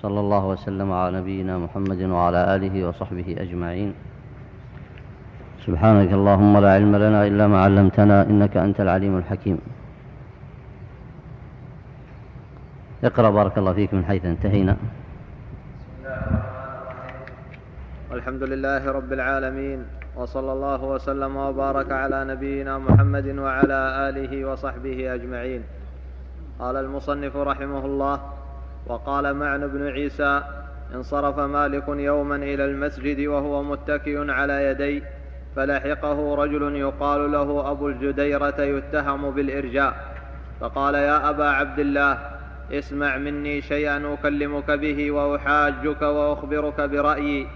صلى الله وسلم على نبينا محمد وعلى آله وصحبه أجمعين. سبحانك اللهم لا علم لنا إلا ما علمتنا إنك أنت العليم الحكيم. اقرأ بارك الله فيك من حيث انتهينا. والحمد لله رب العالمين وصلى الله وسلم وبارك على نبينا محمد وعلى آله وصحبه أجمعين. قال المصنف رحمه الله وقال معن بن عيسى انصرف مالك يوما إلى المسجد وهو متكئ على يديه فلحقه رجل يقال له أبو الجديرة يتهم بالإرجاء. فقال يا أبا عبد الله اسمع مني شيئا أكلمك به وأحاجك وأخبرك برأيي.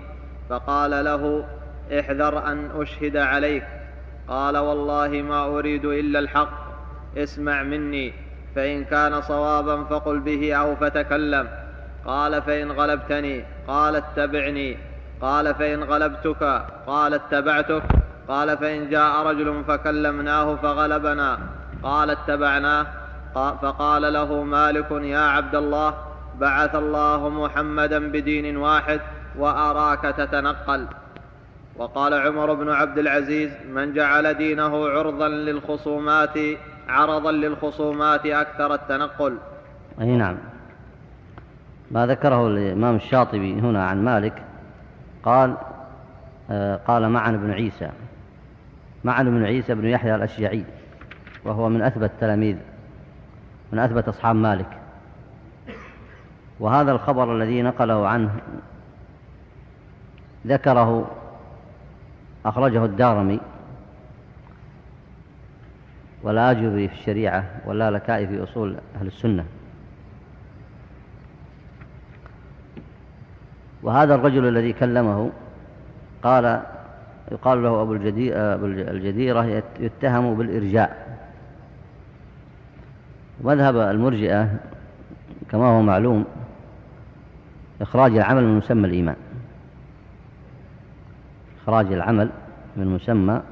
فقال له احذر أن أشهد عليك. قال والله ما أريد إلا الحق اسمع مني. فإن كان صوابا فقل به أو فتكلم. قال فإن غلبتني قال اتبعني. قال فإن غلبتك قال اتبعتك. قال فإن جاء رجل فكلمناه فغلبنا. قال اتبعناه فقال له مالك يا عبد الله بعث الله محمدا بدين واحد وأراك تتنقل. وقال عمر بن عبد العزيز من جعل دينه عرضا للخصومات عرضا للخصومات أكثر التنقل. أي نعم. ما ذكره الإمام الشاطبي هنا عن مالك قال آه قال معن بن عيسى. معن بن عيسى بن يحيى الأشجعي وهو من أثبت تلاميذ من أثبت أصحاب مالك. وهذا الخبر الذي نقله عنه ذكره أخرجه الدارمي والآجري في الشريعة واللالكائي في أصول أهل السنة. وهذا الرجل الذي كلمه قال يقال له أبو الجديرة يتهم بالإرجاء. مذهب المرجئة كما هو معلوم إخراج العمل من مسمى الإيمان. إخراج العمل من مسمى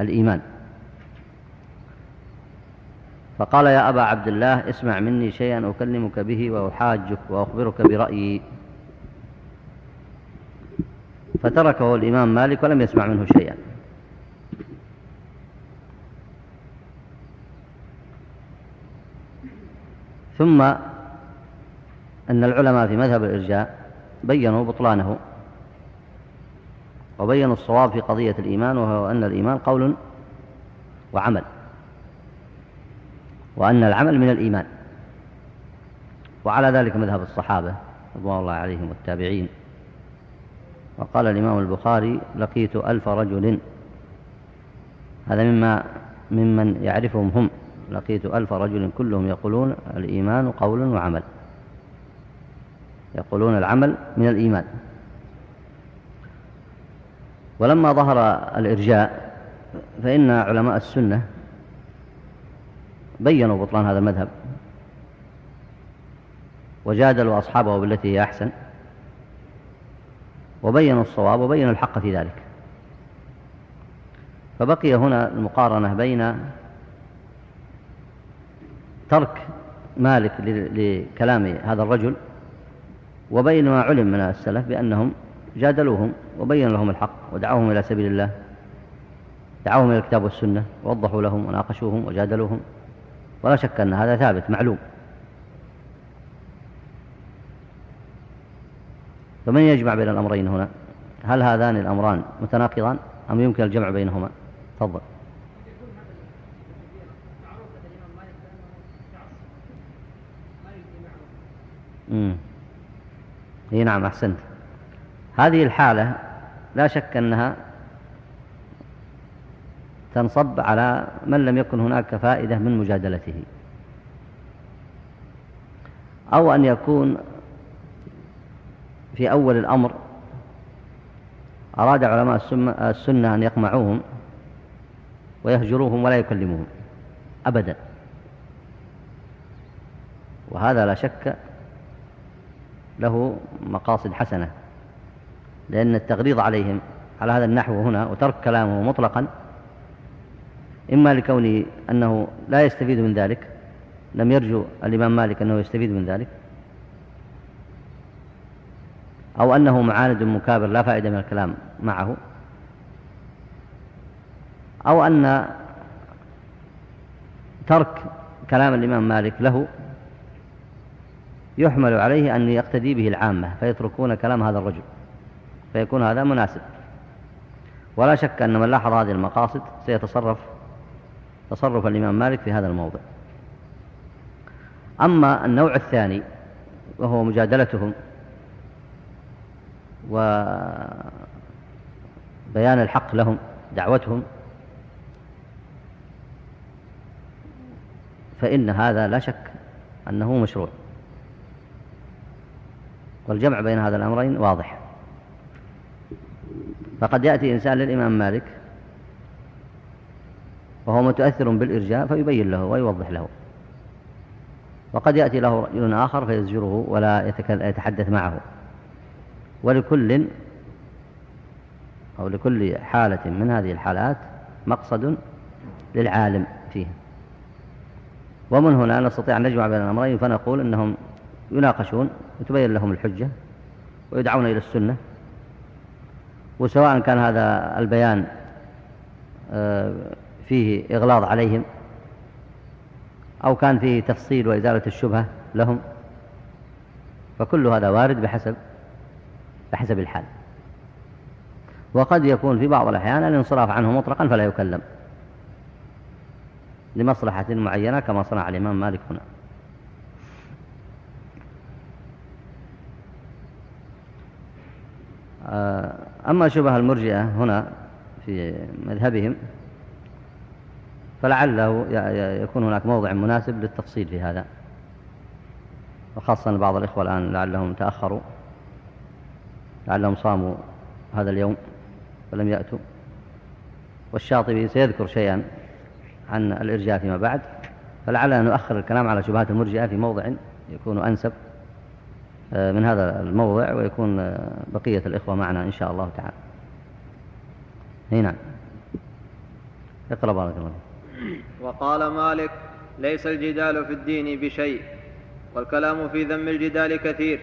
الإيمان. فقال يا أبا عبد الله اسمع مني شيئا أكلمك به وأحاجك وأخبرك برأيي. فتركه الإمام مالك ولم يسمع منه شيئا. ثم أن العلماء في مذهب الإرجاء بينوا بطلانه وبينوا الصواب في قضية الإيمان وهو أن الإيمان قول وعمل. وأن العمل من الإيمان. وعلى ذلك مذهب الصحابة رضوان الله عليهم والتابعين. وقال الإمام البخاري لقيت ألف رجل. هذا مما ممن يعرفهم هم. لقيت ألف رجل كلهم يقولون الإيمان قول وعمل. يقولون العمل من الإيمان. ولما ظهر الإرجاء فإن علماء السنة بينوا بطلان هذا المذهب. وجادلوا أصحابه بالتي هي أحسن. وبينوا الصواب وبينوا الحق في ذلك. فبقي هنا المقارنة بين ترك مالك لكلام هذا الرجل وبين ما علم من السلف بأنهم جادلوهم وبين لهم الحق ودعوهم إلى سبيل الله. دعوهم إلى الكتاب والسنة ووضحوا لهم وناقشوهم وجادلوهم. ولا شك أن هذا ثابت معلوم. فمن يجمع بين الأمرين هنا؟ هل هذان الأمران متناقضان أم يمكن الجمع بينهما؟ تفضل. إي نعم أحسنت. هذه الحالة لا شك أنها تنصب على من لم يكن هناك فائدة من مجادلته. أو أن يكون في أول الأمر أراد علماء السنة أن يقمعوهم ويهجروهم ولا يكلموهم ابدا. وهذا لا شك له مقاصد حسنة لأن التغليظ عليهم على هذا النحو هنا وترك كلامه مطلقا إما لكونه أنه لا يستفيد من ذلك لم يرجو الإمام مالك أنه يستفيد من ذلك أو أنه معاند مكابر لا فائدة من الكلام معه أو أن ترك كلام الإمام مالك له يحمل عليه أن يقتدي به العامة فيتركون كلام هذا الرجل فيكون هذا مناسب. ولا شك أن من لاحظ هذه المقاصد سيتصرف تصرف الإمام مالك في هذا الموضع. أما النوع الثاني وهو مجادلتهم وبيان الحق لهم دعوتهم فإن هذا لا شك أنه مشروع. والجمع بين هذا الأمرين واضح. فقد يأتي إنسان للإمام مالك وهو متأثر بالإرجاء فيبين له ويوضح له. وقد يأتي له رجل آخر فيزجره ولا يتحدث معه. ولكل أو لكل حالة من هذه الحالات مقصد للعالم فيه ومن هنا نستطيع أن نجمع بين الأمرين فنقول أنهم يناقشون وتبين لهم الحجة ويدعون إلى السنة. وسواء كان هذا البيان آه، فيه إغلاظ عليهم أو كان فيه تفصيل وإزالة الشبهة لهم فكل هذا وارد بحسب بحسب الحال. وقد يكون في بعض الأحيان الانصراف عنه مطلقا فلا يكلم لمصلحة معينة كما صنع الإمام مالك هنا. آه، أما شبه المرجئة هنا في مذهبهم فلعله يكون هناك موضع مناسب للتفصيل في هذا. وخاصة بعض الإخوة الآن لعلهم تأخروا. لعلهم صاموا هذا اليوم ولم يأتوا. والشاطبي سيذكر شيئا عن الإرجاء فيما بعد. فلعلنا نؤخر الكلام على شبهات المرجئة في موضع يكون أنسب آه، من هذا الموضع ويكون آه، بقية الإخوة معنا إن شاء الله تعالى. هنا. اقرأ بارك الله وقال مالك ليس الجدال في الدين بشيء والكلام في ذم الجدال كثير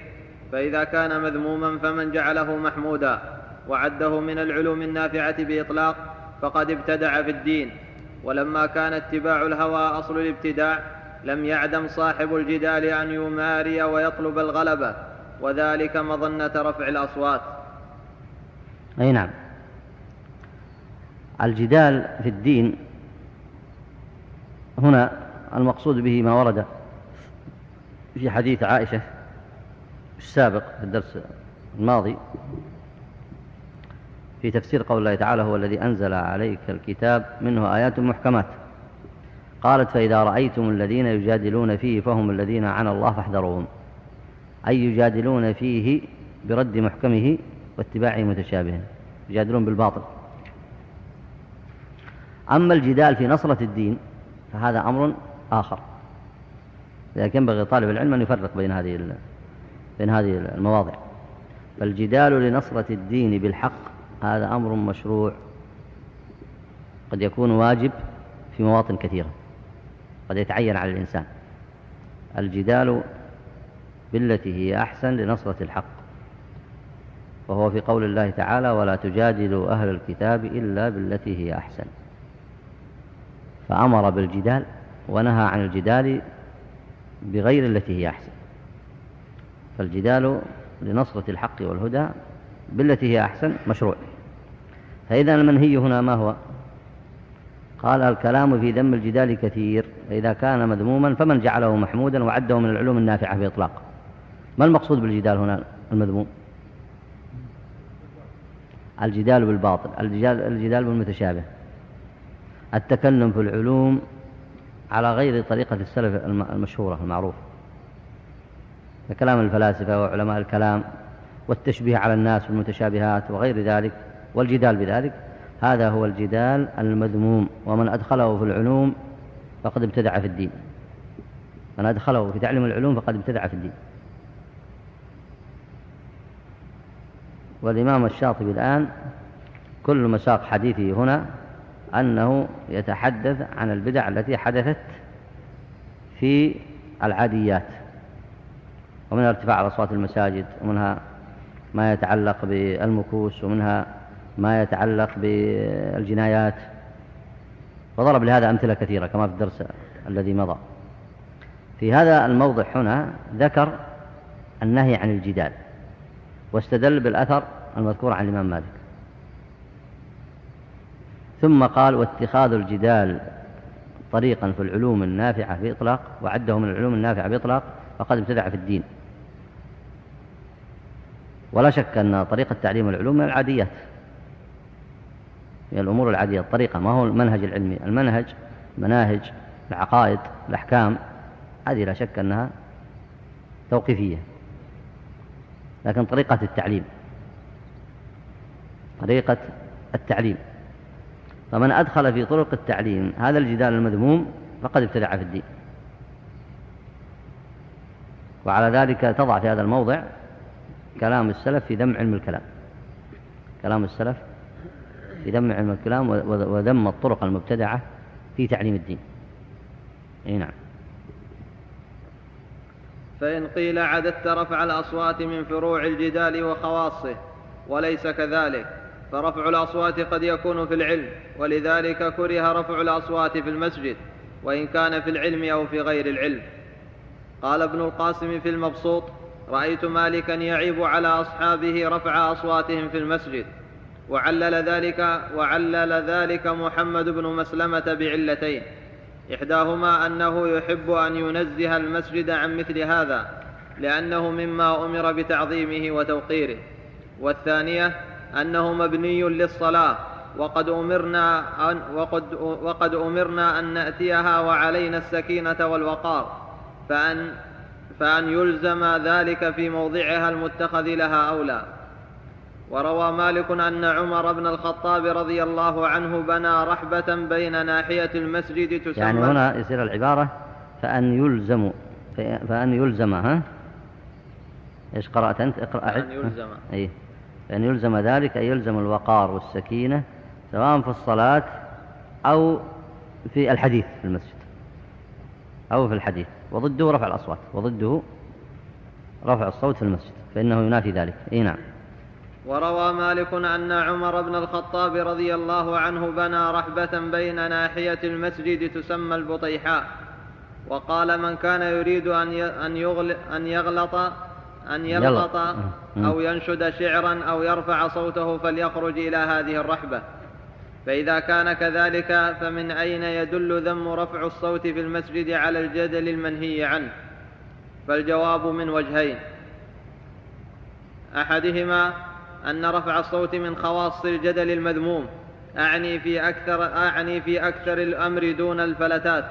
فإذا كان مذموما فمن جعله محمودا وعده من العلوم النافعة بإطلاق فقد ابتدع في الدين ولما كان اتباع الهوى أصل الابتداع لم يعدم صاحب الجدال أن يماري ويطلب الغلبة وذلك مظنة رفع الأصوات أي نعم. الجدال في الدين هنا المقصود به ما ورد في حديث عائشة السابق في الدرس الماضي في تفسير قول الله تعالى هو الذي أنزل عليك الكتاب منه آيات محكمات قالت فإذا رأيتم الذين يجادلون فيه فهم الذين عن الله فاحذروهم أي يجادلون فيه برد محكمه واتباعه متشابه يجادلون بالباطل. أما الجدال في نصرة الدين فهذا أمر آخر. لذلك ينبغي طالب العلم أن يفرق بين هذه بين هذه المواضع. فالجدال لنصرة الدين بالحق هذا أمر مشروع. قد يكون واجب في مواطن كثيرة. قد يتعين على الإنسان. الجدال بالتي هي أحسن لنصرة الحق. وهو في قول الله تعالى ولا تجادلوا أهل الكتاب إلا بالتي هي أحسن. فأمر بالجدال ونهى عن الجدال بغير التي هي أحسن. فالجدال لنصرة الحق والهدى بالتي هي أحسن مشروع. فإذا المنهي هنا ما هو؟ قال الكلام في ذم الجدال كثير فإذا كان مذموما فمن جعله محمودا وعده من العلوم النافعة بإطلاق. ما المقصود بالجدال هنا المذموم؟ الجدال بالباطل الجدال, الجدال بالمتشابه. التكلم في العلوم على غير طريقة السلف المشهورة المعروفة كلام الفلاسفة وعلماء الكلام والتشبيه على الناس بالمتشابهات وغير ذلك والجدال بذلك هذا هو الجدال المذموم. ومن أدخله في العلوم فقد ابتدع في الدين. من أدخله في تعليم العلوم فقد ابتدع في الدين. والإمام الشاطبي الآن كل مساق حديثه هنا أنه يتحدث عن البدع التي حدثت في العاديات ومنها ارتفاع أصوات المساجد ومنها ما يتعلق بالمكوس ومنها ما يتعلق بالجنايات. وضرب لهذا أمثلة كثيرة كما في الدرس الذي مضى. في هذا الموضع هنا ذكر النهي عن الجدال واستدل بالأثر المذكور عن الإمام مالك. ثم قال واتخاذ الجدال طريقا في العلوم النافعة بإطلاق وعده من العلوم النافعة بإطلاق فقد ابتدع في الدين. ولا شك أن طريقة تعليم العلوم من العاديات. من الأمور العادية الطريقة ما هو المنهج العلمي؟ المنهج مناهج العقائد الأحكام هذه لا شك أنها توقيفية. لكن طريقة التعليم طريقة التعليم فمن أدخل في طرق التعليم هذا الجدال المذموم فقد ابتدع في الدين. وعلى ذلك تضع في هذا الموضع كلام السلف في ذم علم الكلام. كلام السلف في ذم علم الكلام وذم الطرق المبتدعة في تعليم الدين. أي نعم. فإن قيل عددت رفع الأصوات من فروع الجدال وخواصه وليس كذلك. فرفع الأصوات قد يكون في العلم ولذلك كره رفع الأصوات في المسجد وإن كان في العلم أو في غير العلم. قال ابن القاسم في المبسوط رأيت مالكا يعيب على أصحابه رفع أصواتهم في المسجد. وعلل ذلك وعلل ذلك محمد بن مسلمة بعلتين. إحداهما أنه يحب أن ينزه المسجد عن مثل هذا لأنه مما أمر بتعظيمه وتوقيره. والثانية أنه مبني للصلاة. وقد أمرنا أن وقد, وقد أمرنا أن نأتيها وعلينا السكينة والوقار. فأن فأن يلزم ذلك في موضعها المتخذ لها أولى. وروى مالك أن عمر بن الخطاب رضي الله عنه بنى رحبة بين ناحية المسجد تسمى يعني هنا يصير العبارة فأن يلزم فأن يلزم ها؟ إيش قرأت أنت؟ اقرأ. فأن يلزم. أي فأن يلزم ذلك أي يلزم الوقار والسكينة سواء في الصلاة أو في الحديث في المسجد. أو في الحديث. وضده رفع الأصوات. وضده رفع الصوت في المسجد. فإنه ينافي ذلك. أي نعم. وروى مالك أن عمر بن الخطاب رضي الله عنه بنى رحبة بين ناحية المسجد تسمى البطيحاء. وقال من كان يريد أن أن يغلط أن يغلط أو ينشد شعرا أو يرفع صوته فليخرج إلى هذه الرحبة. فإذا كان كذلك فمن أين يدل ذم رفع الصوت في المسجد على الجدل المنهي عنه؟ فالجواب من وجهين. أحدهما أن رفع الصوت من خواص الجدل المذموم. أعني في أكثر أعني في أكثر الأمر دون الفلتات.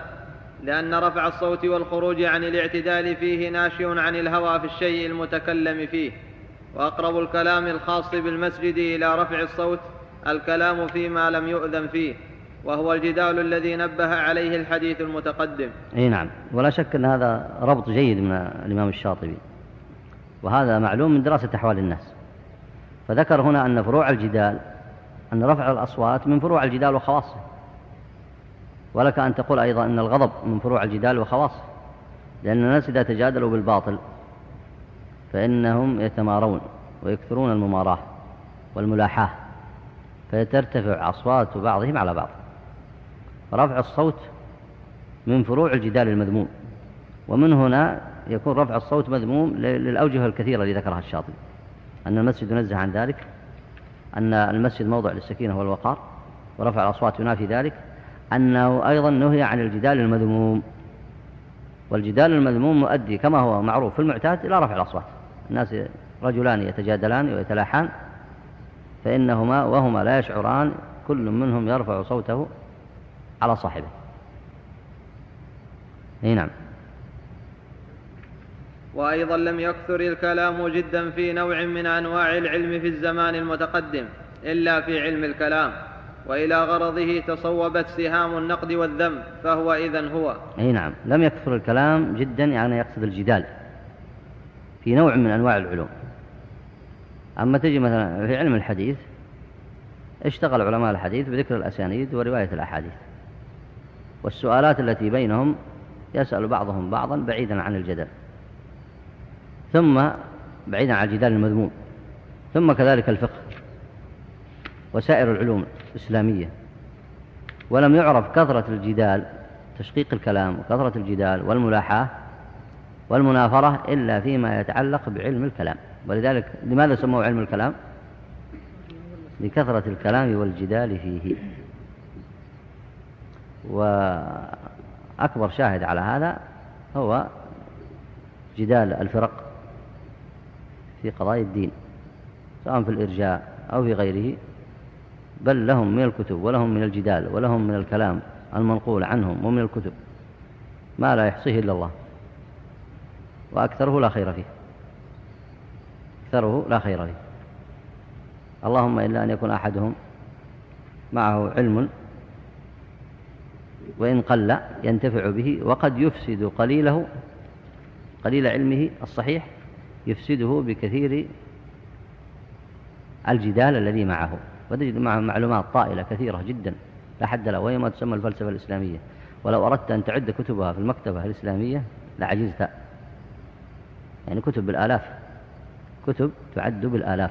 لأن رفع الصوت والخروج عن الاعتدال فيه ناشئ عن الهوى في الشيء المتكلم فيه وأقرب الكلام الخاص بالمسجد إلى رفع الصوت الكلام فيما لم يؤذن فيه وهو الجدال الذي نبه عليه الحديث المتقدم. إي نعم. ولا شك أن هذا ربط جيد من الإمام الشاطبي وهذا معلوم من دراسة أحوال الناس. فذكر هنا أن فروع الجدال أن رفع الأصوات من فروع الجدال وخواصه. ولك أن تقول أيضا إن الغضب من فروع الجدال وخواصه لأن الناس إذا تجادلوا بالباطل فإنهم يتمارون ويكثرون المماراه والملاحاة فترتفع أصوات بعضهم على بعض. رفع الصوت من فروع الجدال المذموم ومن هنا يكون رفع الصوت مذموم للأوجه الكثيرة التي ذكرها الشاطبي. أن المسجد ينزه عن ذلك أن المسجد موضع للسكينة والوقار ورفع الأصوات ينافي ذلك أنه أيضا نهي عن الجدال المذموم. والجدال المذموم مؤدي كما هو معروف في المعتاد إلى رفع الأصوات. الناس رجلان يتجادلان ويتلاحان فإنهما وهما لا يشعران كل منهم يرفع صوته على صاحبه. أي نعم. وأيضا لم يكثر الكلام جدا في نوع من أنواع العلم في الزمان المتقدم إلا في علم الكلام. وإلى غرضه تصوبت سهام النقد والذم فهو اذا هو. أي نعم. لم يكثر الكلام جدا يعني يقصد الجدال في نوع من أنواع العلوم. أما تجي مثلا في علم الحديث اشتغل علماء الحديث بذكر الأسانيد ورواية الأحاديث. والسؤالات التي بينهم يسأل بعضهم بعضا بعيدا عن الجدل. ثم بعيدا عن الجدال المذموم. ثم كذلك الفقه. وسائر العلوم. الإسلامية ولم يعرف كثرة الجدال تشقيق الكلام وكثرة الجدال والملاحاة والمنافرة إلا فيما يتعلق بعلم الكلام. ولذلك لماذا سموه علم الكلام؟ لكثرة الكلام والجدال فيه. وأكبر شاهد على هذا هو جدال الفرق في قضايا الدين سواء في الإرجاء أو في غيره. بل لهم من الكتب ولهم من الجدال ولهم من الكلام المنقول عنهم ومن الكتب ما لا يحصيه إلا الله وأكثره لا خير فيه أكثره لا خير فيه اللهم إلا أن يكون أحدهم معه علم وإن قل ينتفع به وقد يفسد قليله قليل علمه الصحيح يفسده بكثير الجدال الذي معه وتجد معه معلومات طائلة كثيرة جدا لا حد لها وهي ما تسمى الفلسفة الإسلامية. ولو أردت أن تعد كتبها في المكتبة الإسلامية لعجزت. يعني كتب بالآلاف كتب تعد بالآلاف.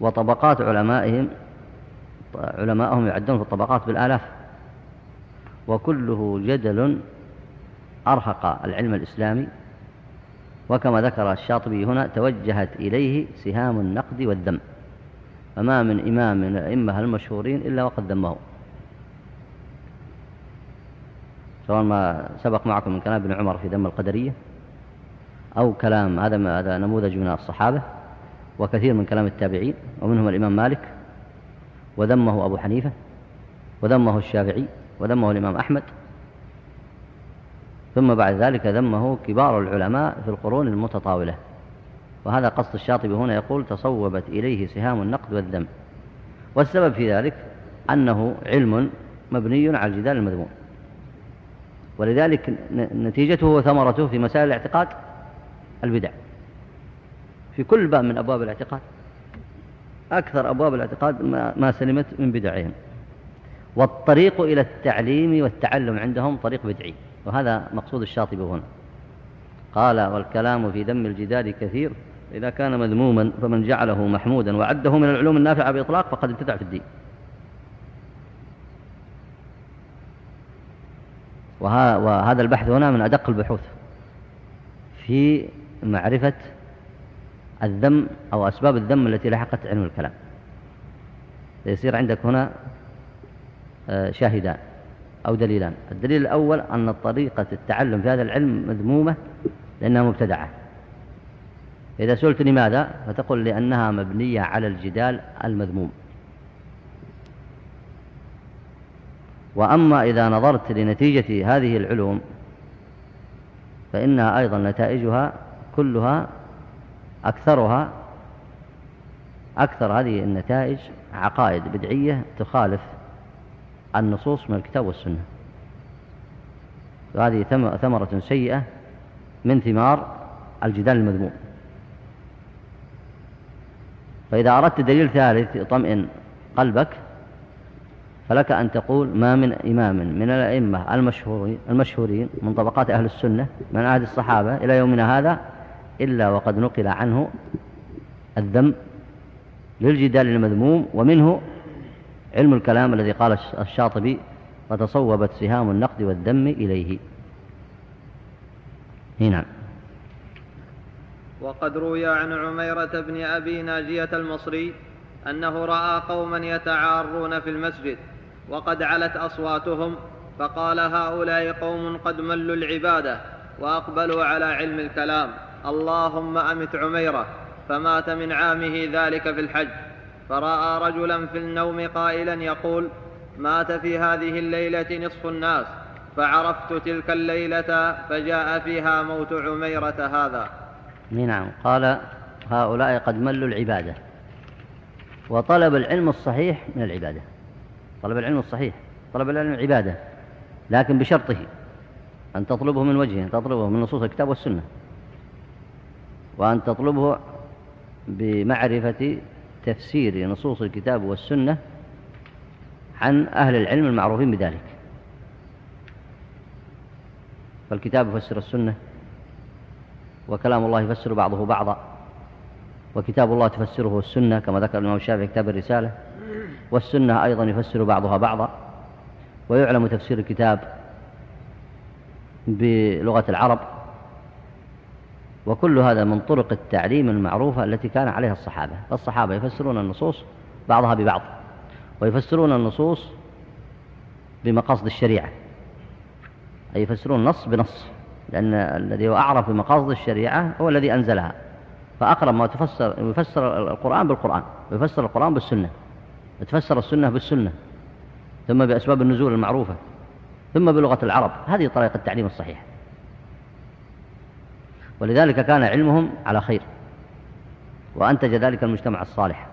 وطبقات علمائهم علماءهم يعدون في الطبقات بالآلاف. وكله جدل أرهق العلم الإسلامي. وكما ذكر الشاطبي هنا توجهت إليه سهام النقد والذم فما من إمام من الأئمة المشهورين إلا وقد ذمه سواء ما سبق معكم من كلام ابن عمر في ذم القدرية أو كلام هذا هذا نموذج من الصحابة وكثير من كلام التابعين ومنهم الإمام مالك وذمه أبو حنيفة وذمه الشافعي وذمه الإمام أحمد. ثم بعد ذلك ذمه كبار العلماء في القرون المتطاولة. وهذا قصد الشاطبي هنا يقول تصوبت إليه سهام النقد والذم. والسبب في ذلك أنه علم مبني على الجدال المذموم. ولذلك نتيجته وثمرته في مسائل الاعتقاد البدع. في كل باب من أبواب الاعتقاد أكثر أبواب الاعتقاد ما سلمت من بدعهم. والطريق إلى التعليم والتعلم عندهم طريق بدعي. وهذا مقصود الشاطبي هنا. قال والكلام في ذم الجدال كثير. إذا كان مذموما فمن جعله محمودا وعده من العلوم النافعة بإطلاق فقد ابتدع في الدين. وهذا البحث هنا من أدق البحوث في معرفة الذم أو أسباب الذم التي لحقت علم الكلام. يصير عندك هنا آه، شاهدان أو دليلان. الدليل الأول أن طريقة التعلم في هذا العلم مذمومة لأنها مبتدعة. إذا سئلت لماذا؟ فتقول لأنها مبنية على الجدال المذموم. وأما إذا نظرت لنتيجة هذه العلوم فإنها أيضا نتائجها كلها أكثرها أكثر هذه النتائج عقائد بدعية تخالف النصوص من الكتاب والسنة. وهذه ثمرة سيئة من ثمار الجدال المذموم. فإذا أردت دليل ثالث يطمئن قلبك فلك أن تقول ما من إمام من الأئمة المشهورين, المشهورين من طبقات أهل السنة من عهد الصحابة إلى يومنا هذا إلا وقد نقل عنه الذم للجدال المذموم ومنه علم الكلام الذي قال الشاطبي فتصوبت سهام النقد والذم إليه. هنا. وقد روي عن عميرة بن أبي ناجية المصري أنه رأى قوما يتعارون في المسجد وقد علت أصواتهم فقال هؤلاء قوم قد ملوا العبادة وأقبلوا على علم الكلام. اللهم أمت عميرة فمات من عامه ذلك في الحج. فرأى رجلا في النوم قائلا يقول مات في هذه الليلة نصف الناس فعرفت تلك الليلة فجاء فيها موت عميرة هذا. نعم. قال هؤلاء قد ملوا العبادة. وطلب العلم الصحيح من العبادة. طلب العلم الصحيح. طلب العلم عباده لكن بشرطه. أن تطلبه من وجهه تطلبه من نصوص الكتاب والسنة. وأن تطلبه بمعرفة تفسير نصوص الكتاب والسنة عن أهل العلم المعروفين بذلك. فالكتاب يفسر السنة. وكلام الله يفسر بعضه بعضا. وكتاب الله تفسره السنة كما ذكر الإمام الشافعي كتاب الرسالة. والسنة أيضا يفسر بعضها بعضا. ويعلم تفسير الكتاب بلغة العرب. وكل هذا من طرق التعليم المعروفة التي كان عليها الصحابة. فالصحابة يفسرون النصوص بعضها ببعض. ويفسرون النصوص بمقاصد الشريعة. أي يفسرون نص بنص. لأن الذي هو أعرف بمقاصد الشريعة هو الذي أنزلها. فأقرب ما تفسر يفسر القرآن بالقرآن ويفسر القرآن بالسنة يتفسر السنة بالسنة ثم بأسباب النزول المعروفة ثم بلغة العرب. هذه طريقة التعليم الصحيح ولذلك كان علمهم على خير وأنتج ذلك المجتمع الصالح.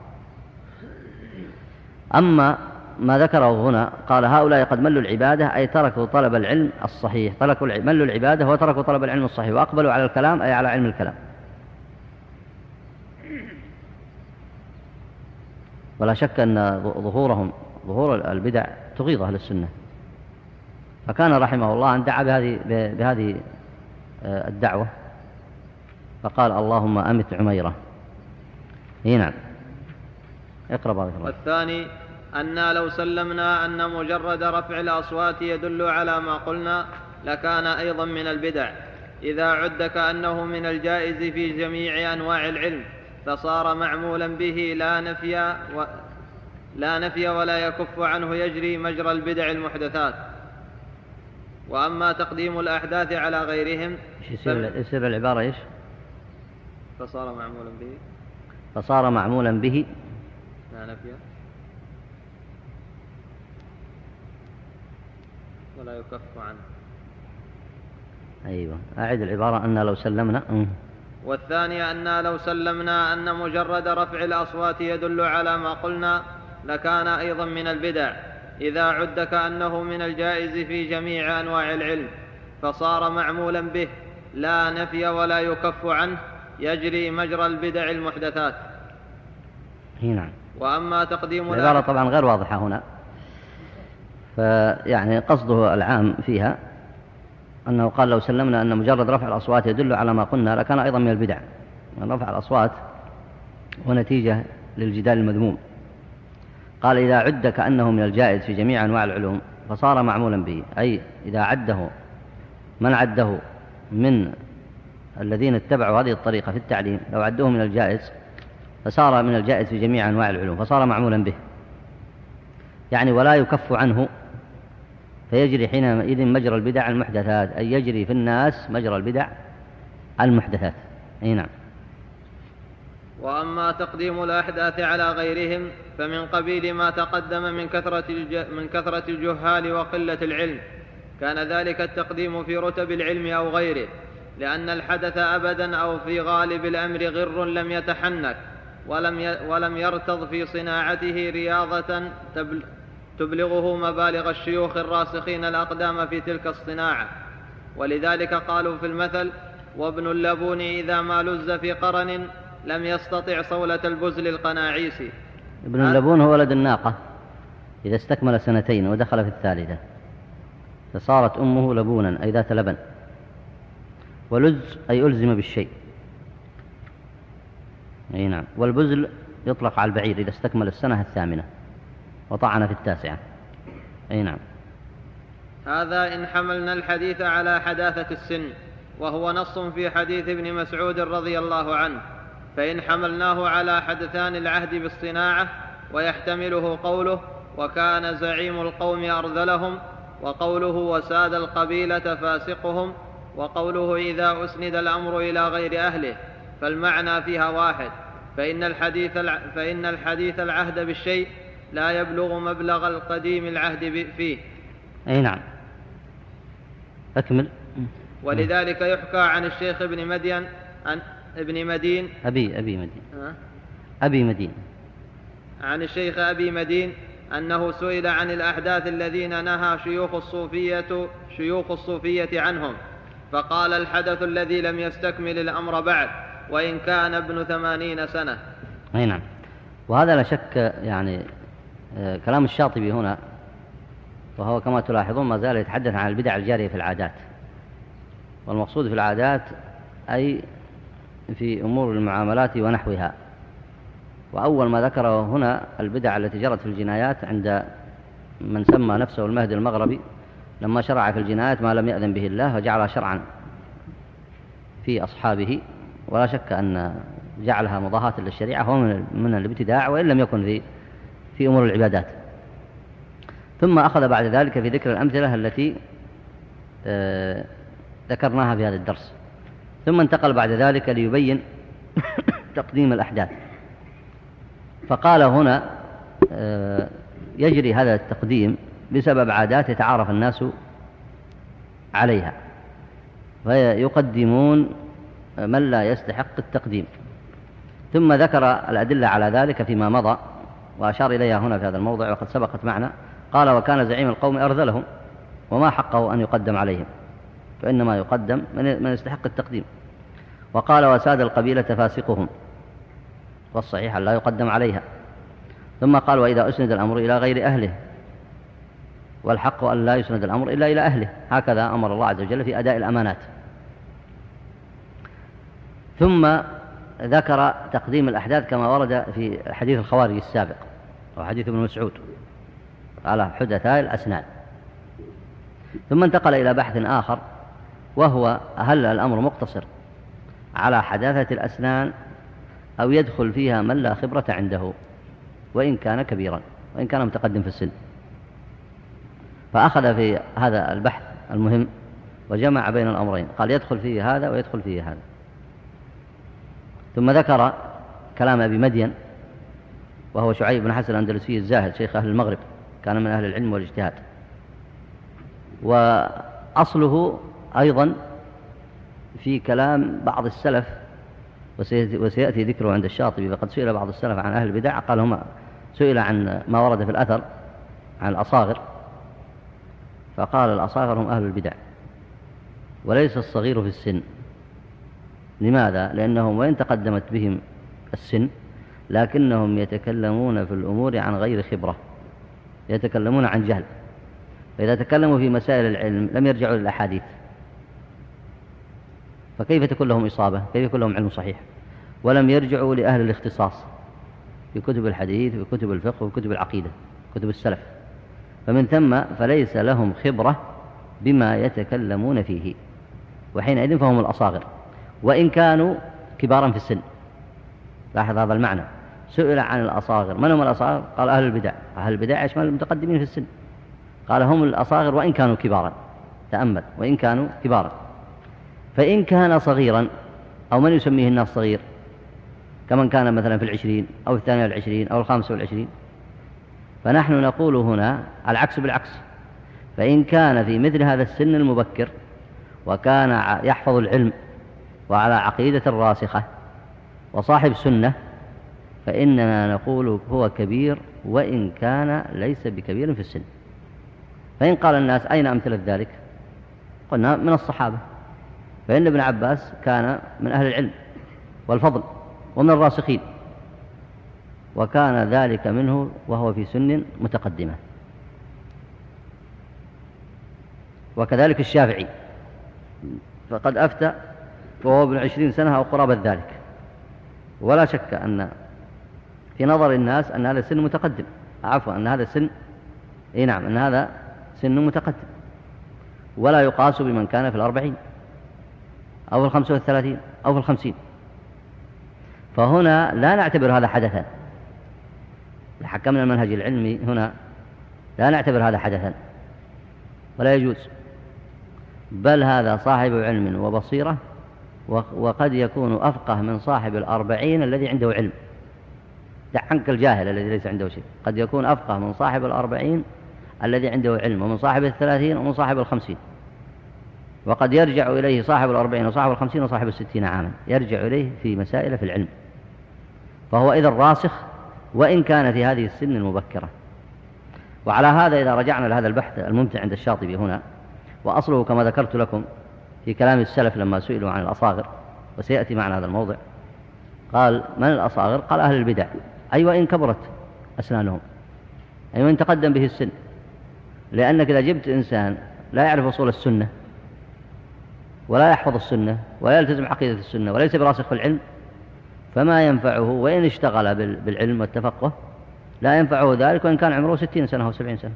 أما ما ذكره هنا قال هؤلاء قد ملوا العبادة أي تركوا طلب العلم الصحيح تركوا ملوا العبادة وتركوا طلب العلم الصحيح وأقبلوا على الكلام أي على علم الكلام. ولا شك أن ظهورهم ظهور البدع تغيظ أهل السنة. فكان رحمه الله أن دعا بهذه, بهذه آه، الدعوة. فقال اللهم أمت عميرة. إي نعم. اقرأ بارك الله والثاني أنا لو سلمنا أن مجرد رفع الأصوات يدل على ما قلنا لكان أيضا من البدع. إذا عد كأنه من الجائز في جميع أنواع العلم فصار معمولا به لا نفي و لا نفي ولا يكف عنه يجري مجرى البدع المحدثات. وأما تقديم الأحداث على غيرهم يصير, العبارة إيش؟ فصار معمولا به. فصار معمولا به. لا نفي. ولا يكف عنه. أيوة. أعد العبارة أن لو سلمنا. والثاني أن لو سلمنا أن مجرد رفع الأصوات يدل على ما قلنا لكان أيضا من البدع. إذا عد كأنه من الجائز في جميع أنواع العلم فصار معمولا به لا نفي ولا يكف عنه يجري مجرى البدع المحدثات. نعم وأما تقديم العبارة طبعا غير واضحة هنا. فيعني قصده العام فيها أنه قال لو سلمنا أن مجرد رفع الأصوات يدل على ما قلنا لكان أيضا من البدع. رفع الأصوات هو نتيجة للجدال المذموم. قال إذا عد كأنه من الجائز في جميع أنواع العلوم فصار معمولا به. أي إذا عده من عده من الذين اتبعوا هذه الطريقة في التعليم لو عدوه من الجائز فصار من الجائز في جميع أنواع العلوم فصار معمولا به. يعني ولا يكف عنه فيجري حينئذ مجرى البدع المحدثات أي يجري في الناس مجرى البدع المحدثات. أي نعم. وأما تقديم الأحداث على غيرهم فمن قبيل ما تقدم من كثرة, من كثرة الجهال وقلة العلم. كان ذلك التقديم في رتب العلم أو غيره لأن الحدث أبدا أو في غالب الأمر غر لم يتحنك ولم, ولم يرتض في صناعته رياضة تبلغه مبالغ الشيوخ الراسخين الأقدام في تلك الصناعة. ولذلك قالوا في المثل وابن اللبون إذا ما لز في قرن لم يستطع صولة البزل القناعيسي ابن اللبون هو ولد الناقة. إذا استكمل سنتين ودخل في الثالثة فصارت أمه لبونا أي ذات لبن. ولز أي ألزم بالشيء. أي نعم. والبزل يطلق على البعير إذا استكمل السنة الثامنة. وطعن في التاسعة. أي نعم. هذا إن حملنا الحديث على حداثة السن وهو نص في حديث ابن مسعود رضي الله عنه فإن حملناه على حدثان العهد بالصناعة ويحتمله قوله وكان زعيم القوم أرذلهم وقوله وساد القبيلة فاسقهم وقوله إذا أسند الأمر إلى غير أهله فالمعنى فيها واحد فإن الحديث, فإن الحديث العهد بالشيء لا يبلغ مبلغ القديم العهد فيه. أي نعم. أكمل. ولذلك يحكى عن الشيخ ابن مدين عن ابن مدين أبي أبي مدين. أبي مدين. عن الشيخ أبي مدين أنه سئل عن الأحداث الذين نهى شيوخ الصوفية شيوخ الصوفية عنهم. فقال الحدث الذي لم يستكمل الأمر بعد وإن كان ابن ثمانين سنة. أي نعم. وهذا لا شك يعني كلام الشاطبي هنا وهو كما تلاحظون ما زال يتحدث عن البدع الجارية في العادات. والمقصود في العادات أي في أمور المعاملات ونحوها. وأول ما ذكره هنا البدع التي جرت في الجنايات عند من سمى نفسه المهدي المغربي لما شرع في الجنايات ما لم يأذن به الله وجعلها شرعا في أصحابه. ولا شك أن جعلها مضاهاة للشريعة هو من الابتداع وإن لم يكن في في أمور العبادات. ثم أخذ بعد ذلك في ذكر الأمثلة التي آه، ذكرناها في هذا الدرس. ثم انتقل بعد ذلك ليبين تقديم الأحداث. فقال هنا آه، يجري هذا التقديم بسبب عادات يتعارف الناس عليها. فيقدمون من لا يستحق التقديم. ثم ذكر الأدلة على ذلك فيما مضى. وأشار إليها هنا في هذا الموضع وقد سبقت معنا. قال وكان زعيم القوم أرذلهم وما حقه أن يقدم عليهم فإنما يقدم من يستحق التقديم. وقال وساد القبيلة فاسقهم. والصحيح لا يقدم عليها. ثم قال وإذا أسند الأمر إلى غير أهله. والحق أن لا يسند الأمر إلا إلى أهله. هكذا أمر الله عز وجل في أداء الأمانات. ثم ذكر تقديم الأحداث كما ورد في حديث الخوارج السابق أو حديث ابن مسعود. على حدثاء الأسنان. ثم انتقل إلى بحث آخر وهو هل الأمر مقتصر على حداثة الأسنان أو يدخل فيها من لا خبرة عنده وإن كان كبيرا وإن كان متقدم في السن. فأخذ في هذا البحث المهم وجمع بين الأمرين قال يدخل فيه هذا ويدخل فيه هذا. ثم ذكر كلام أبي مدين وهو شعيب بن حسن الأندلسي الزاهد شيخ أهل المغرب كان من أهل العلم والاجتهاد. وأصله أيضا في كلام بعض السلف وسيأتي ذكره عند الشاطبي فقد سئل بعض السلف عن أهل البدع قال هما سئل عن ما ورد في الأثر عن الأصاغر فقال الأصاغر هم أهل البدع وليس الصغير في السن. لماذا؟ لأنهم وإن تقدمت بهم السن لكنهم يتكلمون في الأمور عن غير خبرة يتكلمون عن جهل. فإذا تكلموا في مسائل العلم لم يرجعوا للأحاديث. فكيف تكون لهم إصابة؟ كيف يكون لهم علم صحيح؟ ولم يرجعوا لأهل الاختصاص في كتب الحديث في كتب الفقه وفي كتب العقيدة كتب السلف. فمن ثم فليس لهم خبرة بما يتكلمون فيه. وحينئذ فهم الأصاغر. وإن كانوا كبارا في السن. لاحظ هذا المعنى. سئل عن الأصاغر. من هم الأصاغر؟ قال أهل البدع. أهل البدع يشمل المتقدمين في السن. قال هم الأصاغر وإن كانوا كبارا. تأمل. وإن كانوا كبارا. فإن كان صغيرا أو من يسميه الناس صغير؟ كمن كان مثلا في العشرين أو الثانية والعشرين أو الخامسة والعشرين. فنحن نقول هنا العكس بالعكس. فإن كان في مثل هذا السن المبكر وكان يحفظ العلم وعلى عقيدة راسخة وصاحب سنة فإننا نقول هو كبير وإن كان ليس بكبير في السن. فإن قال الناس أين أمثلة ذلك؟ قلنا من الصحابة. فإن ابن عباس كان من أهل العلم والفضل ومن الراسخين وكان ذلك منه وهو في سن متقدمة. وكذلك الشافعي. فقد أفتى وهو ابن عشرين سنة أو قرابة ذلك. ولا شك أن في نظر الناس أن هذا السن متقدم. عفوا أن هذا السن إي نعم أن هذا سن متقدم. ولا يقاس بمن كان في الأربعين أو في الخمسة والثلاثين أو في الخمسين. فهنا لا نعتبر هذا حدثا. حكمنا المنهج العلمي هنا لا نعتبر هذا حدثا. ولا يجوز. بل هذا صاحب علم وبصيرة وقد يكون أفقه من صاحب الأربعين الذي عنده علم. دع عنك الجاهل الذي ليس عنده شيء. قد يكون أفقه من صاحب الأربعين الذي عنده علم ومن صاحب الثلاثين ومن صاحب الخمسين. وقد يرجع إليه صاحب الأربعين وصاحب الخمسين وصاحب الستين عاما. يرجع إليه في مسائل في العلم. فهو إذا راسخ وإن كان في هذه السن المبكرة. وعلى هذا إذا رجعنا لهذا البحث الممتع عند الشاطبي هنا وأصله كما ذكرت لكم في كلام السلف لما سئلوا عن الأصاغر وسيأتي معنا هذا الموضع. قال من الأصاغر؟ قال أهل البدع. أي وإن كبرت أسنانهم. أي وإن تقدم به السن. لأنك إذا جبت إنسان لا يعرف أصول السنة ولا يحفظ السنة ولا يلتزم عقيدة السنة وليس براسخ في العلم فما ينفعه وإن اشتغل بالعلم والتفقه لا ينفعه ذلك وإن كان عمره ستين سنة أو سبعين سنة.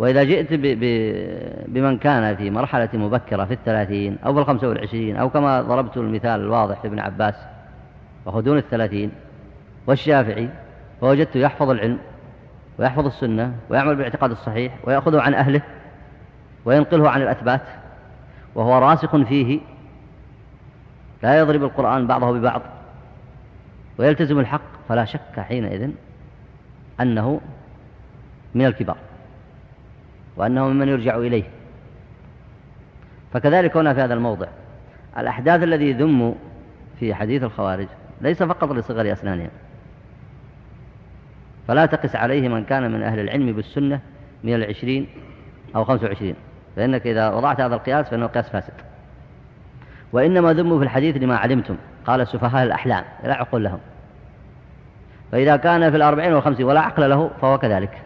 وإذا جئت بمن كان في مرحلة مبكرة في الثلاثين أو في الخمسة والعشرين أو كما ضربت المثال الواضح لابن عباس وهو دون الثلاثين والشافعي فوجدته يحفظ العلم ويحفظ السنة ويعمل بالاعتقاد الصحيح ويأخذه عن أهله وينقله عن الأثبات وهو راسخ فيه لا يضرب القرآن بعضه ببعض ويلتزم الحق فلا شك حينئذ أنه من الكبار. وأنه ممن يرجع إليه. فكذلك هنا في هذا الموضع. الأحداث الذي ذموا في حديث الخوارج ليس فقط لصغر أسنانهم. فلا تقس عليه من كان من أهل العلم بالسنة من العشرين أو خمسة وعشرين. فإنك إذا وضعت هذا القياس فإنه قياس فاسد. وإنما ذموا في الحديث لما علمتم. قال سفهاء الأحلام. لا عقل لهم. فإذا كان في الأربعين والخمسين ولا عقل له فهو كذلك.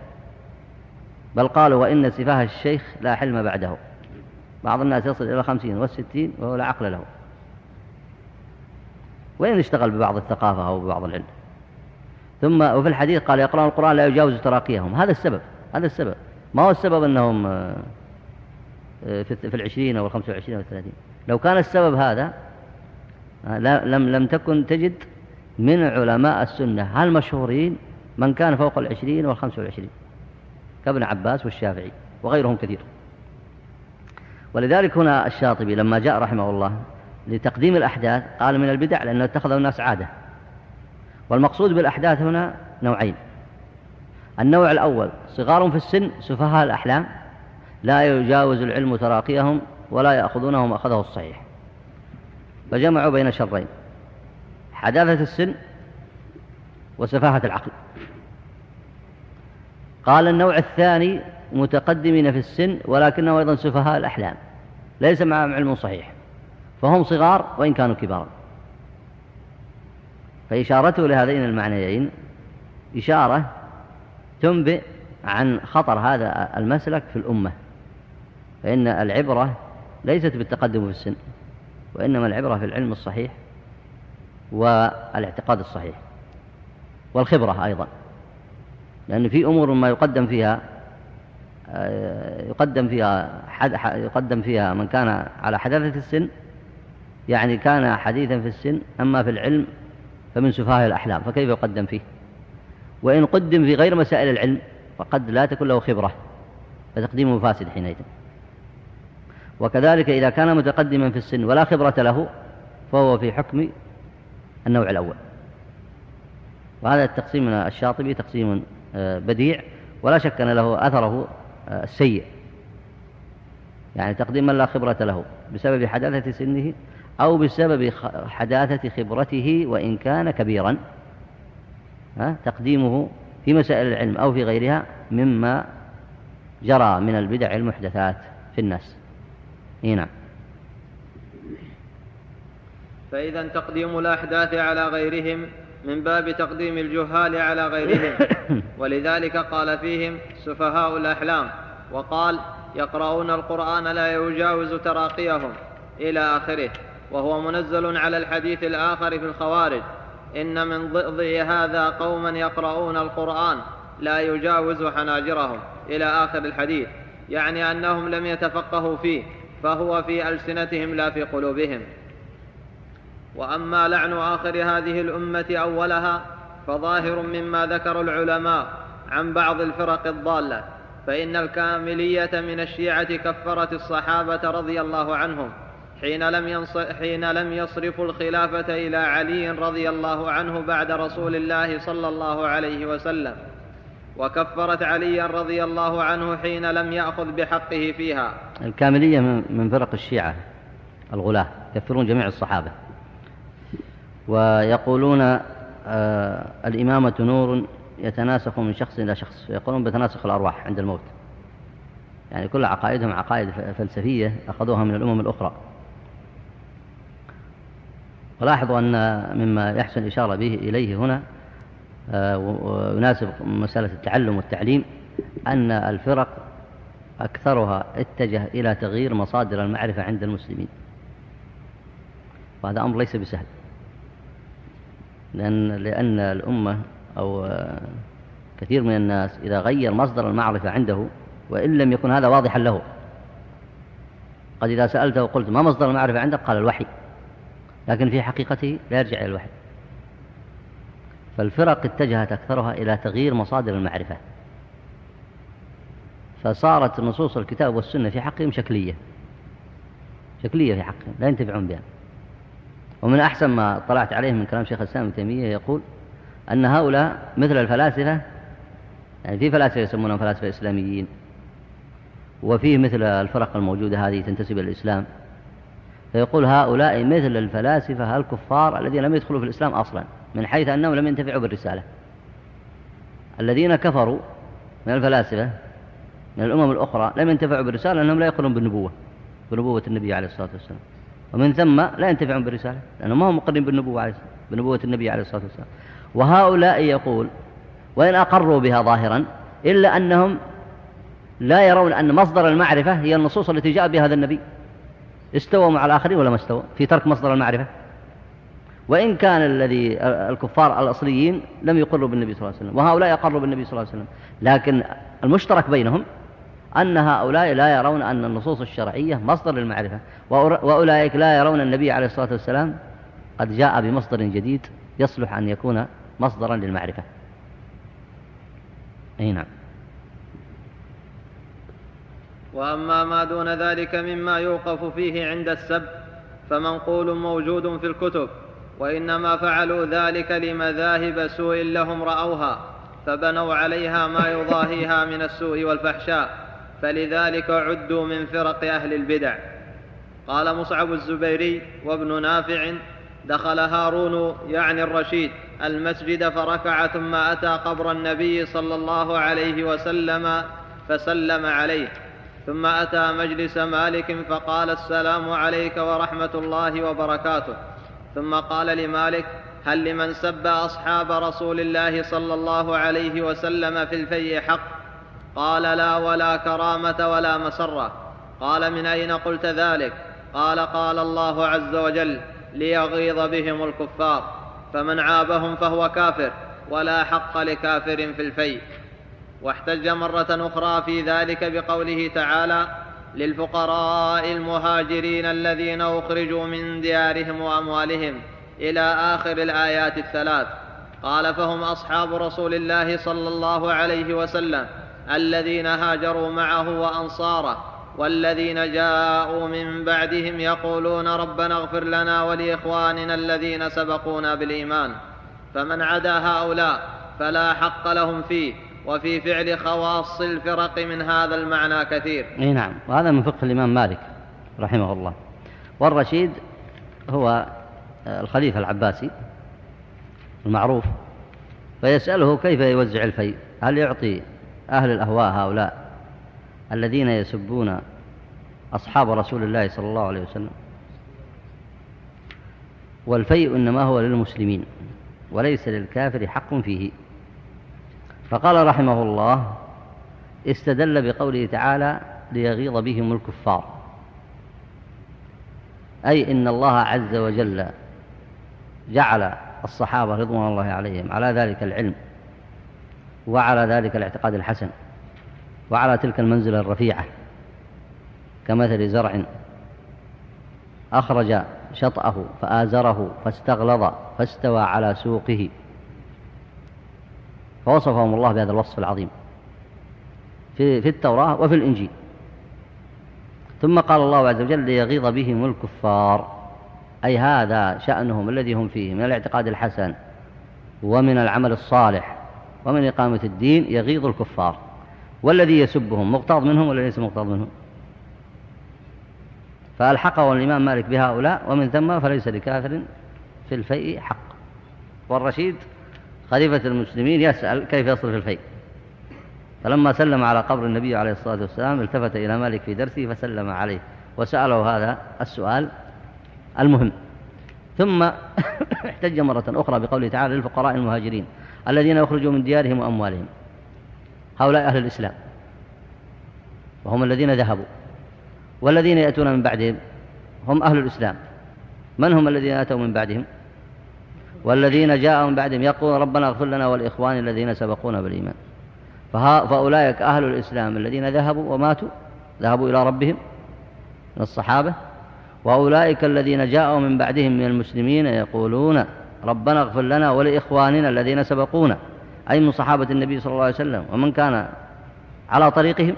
بل قالوا وإن سفاه الشيخ لا حلم بعده. بعض الناس يصل إلى الخمسين والستين وهو لا عقل له. وإن اشتغل ببعض الثقافة أو ببعض العلم؟ ثم وفي الحديث قال يقرأون القرآن لا يجاوز تراقيهم. هذا السبب هذا السبب. ما هو السبب أنهم آه، في العشرين أو الخمسة وعشرين أو الثلاثين؟ لو كان السبب هذا آه، لم لم تكن تجد من علماء السنة المشهورين من كان فوق العشرين والخمسة والعشرين؟ كابن عباس والشافعي وغيرهم كثير. ولذلك هنا الشاطبي لما جاء رحمه الله لتقديم الأحداث قال من البدع لأنه اتخذه الناس عادة. والمقصود بالأحداث هنا نوعين. النوع الأول صغار في السن سفهاء الأحلام لا يجاوز العلم تراقيهم ولا يأخذونه ما أخذه الصحيح. فجمعوا بين شرين حداثة السن وسفاهة العقل. قال النوع الثاني متقدمين في السن ولكنهم أيضا سفهاء الأحلام ليس معهم علم صحيح فهم صغار وإن كانوا كبارا فإشارته لهذين المعنيين إشارة تنبئ عن خطر هذا المسلك في الأمة فإن العبرة ليست بالتقدم في السن وإنما العبرة في العلم الصحيح والإعتقاد الصحيح والخبرة أيضا. لأن في أمور ما يقدم فيها آه، يقدم فيها يقدم فيها من كان على حداثة السن يعني كان حديثا في السن أما في العلم فمن سفاه الأحلام فكيف يقدم فيه؟ وإن قدم في غير مسائل العلم فقد لا تكون له خبرة فتقديمه فاسد حينئذ. وكذلك إذا كان متقدما في السن ولا خبرة له فهو في حكم النوع الأول. وهذا التقسيم من الشاطبي تقسيم بديع ولا شك أن له أثره آه، السيء. يعني تقديم من لا خبرة له بسبب حداثة سنه أو بسبب حداثة خبرته وإن كان كبيرا. تقديمه في مسائل العلم أو في غيرها مما جرى من البدع المحدثات في الناس. إيه نعم. فإذا تقديم الأحداث على غيرهم من باب تقديم الجهال على غيرهم. ولذلك قال فيهم سفهاء الأحلام وقال يقرؤون القرآن لا يجاوز تراقيهم إلى آخره وهو منزل على الحديث الآخر في الخوارج. إن من ضئضئ هذا قوما يقرؤون القرآن لا يجاوز حناجرهم إلى آخر الحديث يعني أنهم لم يتفقهوا فيه فهو في ألسنتهم لا في قلوبهم. وأما لعن آخر هذه الأمة أولها فظاهر مما ذكر العلماء عن بعض الفرق الضالة فإن الكاملية من الشيعة كفرت الصحابة رضي الله عنهم حين لم, حين لم يصرفوا الخلافة إلى علي رضي الله عنه بعد رسول الله صلى الله عليه وسلم وكفرت عليا رضي الله عنه حين لم يأخذ بحقه فيها. الكاملية من فرق الشيعة الغلاة يكفرون جميع الصحابة. ويقولون آه الإمامة نور يتناسخ من شخص إلى شخص يقولون بتناسخ الأرواح عند الموت. يعني كل عقائدهم عقائد فلسفية أخذوها من الأمم الأخرى. ولاحظوا أن مما يحسن الإشارة به إليه هنا آه ويناسب مسألة التعلم والتعليم أن الفرق أكثرها اتجه إلى تغيير مصادر المعرفة عند المسلمين. وهذا أمر ليس بسهل. لأن, لأن الأمة أو كثير من الناس إذا غير مصدر المعرفة عنده وإن لم يكن هذا واضحا له. قد إذا سألته وقلت ما مصدر المعرفة عندك؟ قال الوحي. لكن في حقيقته لا يرجع إلى الوحي. فالفرق اتجهت أكثرها إلى تغيير مصادر المعرفة. فصارت نصوص الكتاب والسنة في حقهم شكلية. شكلية في حقهم لا ينتفعون بها. ومن أحسن ما طلعت عليه من كلام شيخ الإسلام ابن تيمية يقول أن هؤلاء مثل الفلاسفة يعني في فلاسفة يسمونهم فلاسفة إسلاميين وفيه مثل الفرق الموجودة هذه تنتسب إلى الإسلام. فيقول هؤلاء مثل الفلاسفة الكفار الذين لم يدخلوا في الإسلام أصلا من حيث أنهم لم ينتفعوا بالرسالة. الذين كفروا من الفلاسفة من الأمم الأخرى لم ينتفعوا بالرسالة لأنهم لا يقرون بالنبوة بنبوة النبي عليه الصلاة والسلام. ومن ثم لا ينتفعون بالرسالة لأنهم ما هم مقرين بالنبوة عليه بنبوة النبي عليه الصلاة والسلام. وهؤلاء يقول وإن أقروا بها ظاهرا إلا أنهم لا يرون أن مصدر المعرفة هي النصوص التي جاء بها هذا النبي. استووا مع الآخرين ولا ما استووا؟ في ترك مصدر المعرفة. وإن كان الذي الكفار الأصليين لم يقروا بالنبي صلى الله عليه وسلم وهؤلاء يقروا بالنبي صلى الله عليه وسلم. لكن المشترك بينهم أن هؤلاء لا يرون أن النصوص الشرعية مصدر للمعرفة. وأولئك لا يرون النبي عليه الصلاة والسلام قد جاء بمصدر جديد يصلح أن يكون مصدرا للمعرفة. أي نعم. وأما ما دون ذلك مما يوقف فيه عند السب فمنقول موجود في الكتب وإنما فعلوا ذلك لمذاهب سوء لهم رأوها فبنوا عليها ما يضاهيها من السوء والفحشاء. فلذلك عدوا من فرق أهل البدع. قال مصعب الزبيري وابن نافع دخل هارون يعني الرشيد المسجد فركع ثم أتى قبر النبي صلى الله عليه وسلم فسلم عليه. ثم أتى مجلس مالك فقال السلام عليك ورحمة الله وبركاته. ثم قال لمالك هل لمن سب أصحاب رسول الله صلى الله عليه وسلم في الفيء حق؟ قال لا ولا كرامة ولا مسرة. قال من أين قلت ذلك؟ قال قال الله عز وجل ليغيظ بهم الكفار. فمن عابهم فهو كافر ولا حق لكافر في الفيء. واحتج مرة أخرى في ذلك بقوله تعالى للفقراء المهاجرين الذين أخرجوا من ديارهم وأموالهم إلى آخر الآيات الثلاث. قال فهم أصحاب رسول الله صلى الله عليه وسلم الذين هاجروا معه وأنصاره والذين جاءوا من بعدهم يقولون ربنا اغفر لنا ولإخواننا الذين سبقونا بالإيمان. فمن عدا هؤلاء فلا حق لهم فيه وفي فعل خواص الفرق من هذا المعنى كثير. إي نعم وهذا من فقه الإمام مالك رحمه الله. والرشيد هو الخليفة العباسي المعروف فيسأله كيف يوزع الفيء؟ هل يعطي أهل الأهواء هؤلاء الذين يسبون أصحاب رسول الله صلى الله عليه وسلم. والفيء إنما هو للمسلمين وليس للكافر حق فيه. فقال رحمه الله استدل بقوله تعالى ليغيظ بهم الكفار. أي إن الله عز وجل جعل الصحابة رضوان الله عليهم على ذلك العلم. وعلى ذلك الاعتقاد الحسن وعلى تلك المنزلة الرفيعة كمثل زرع أخرج شطأه فآزره فاستغلظ فاستوى على سوقه فوصفهم الله بهذا الوصف العظيم في, في التوراة وفي الإنجيل. ثم قال الله عز وجل ليغيظ بهم الكفار. أي هذا شأنهم الذي هم فيه من الاعتقاد الحسن ومن العمل الصالح. ومن إقامة الدين يغيظ الكفار. والذي يسبهم مغتاظ منهم ولا ليس مغتاظ منهم. فألحقه الإمام مالك بهؤلاء ومن ثم فليس لكافر في الفيء حق. والرشيد خليفة المسلمين يسأل كيف يصرف الفيء. فلما سلم على قبر النبي عليه الصلاة والسلام التفت إلى مالك في درسه فسلم عليه وسأله هذا السؤال المهم. ثم احتج مرة أخرى بقوله تعالى للفقراء المهاجرين. الذين يخرجوا من ديارهم وأموالهم. هؤلاء أهل الإسلام. وهم الذين ذهبوا. والذين يأتون من بعدهم هم أهل الإسلام. من هم الذين أتوا من بعدهم؟ والذين جاءوا من بعدهم يقول ربنا اغفر لنا والإخوان الذين سبقونا بالإيمان. فأولئك أهل الإسلام الذين ذهبوا وماتوا ذهبوا إلى ربهم من الصحابة. وأولئك الذين جاءوا من بعدهم من المسلمين يقولون ربنا اغفر لنا ولإخواننا الذين سبقونا أي من صحابة النبي صلى الله عليه وسلم ومن كان على طريقهم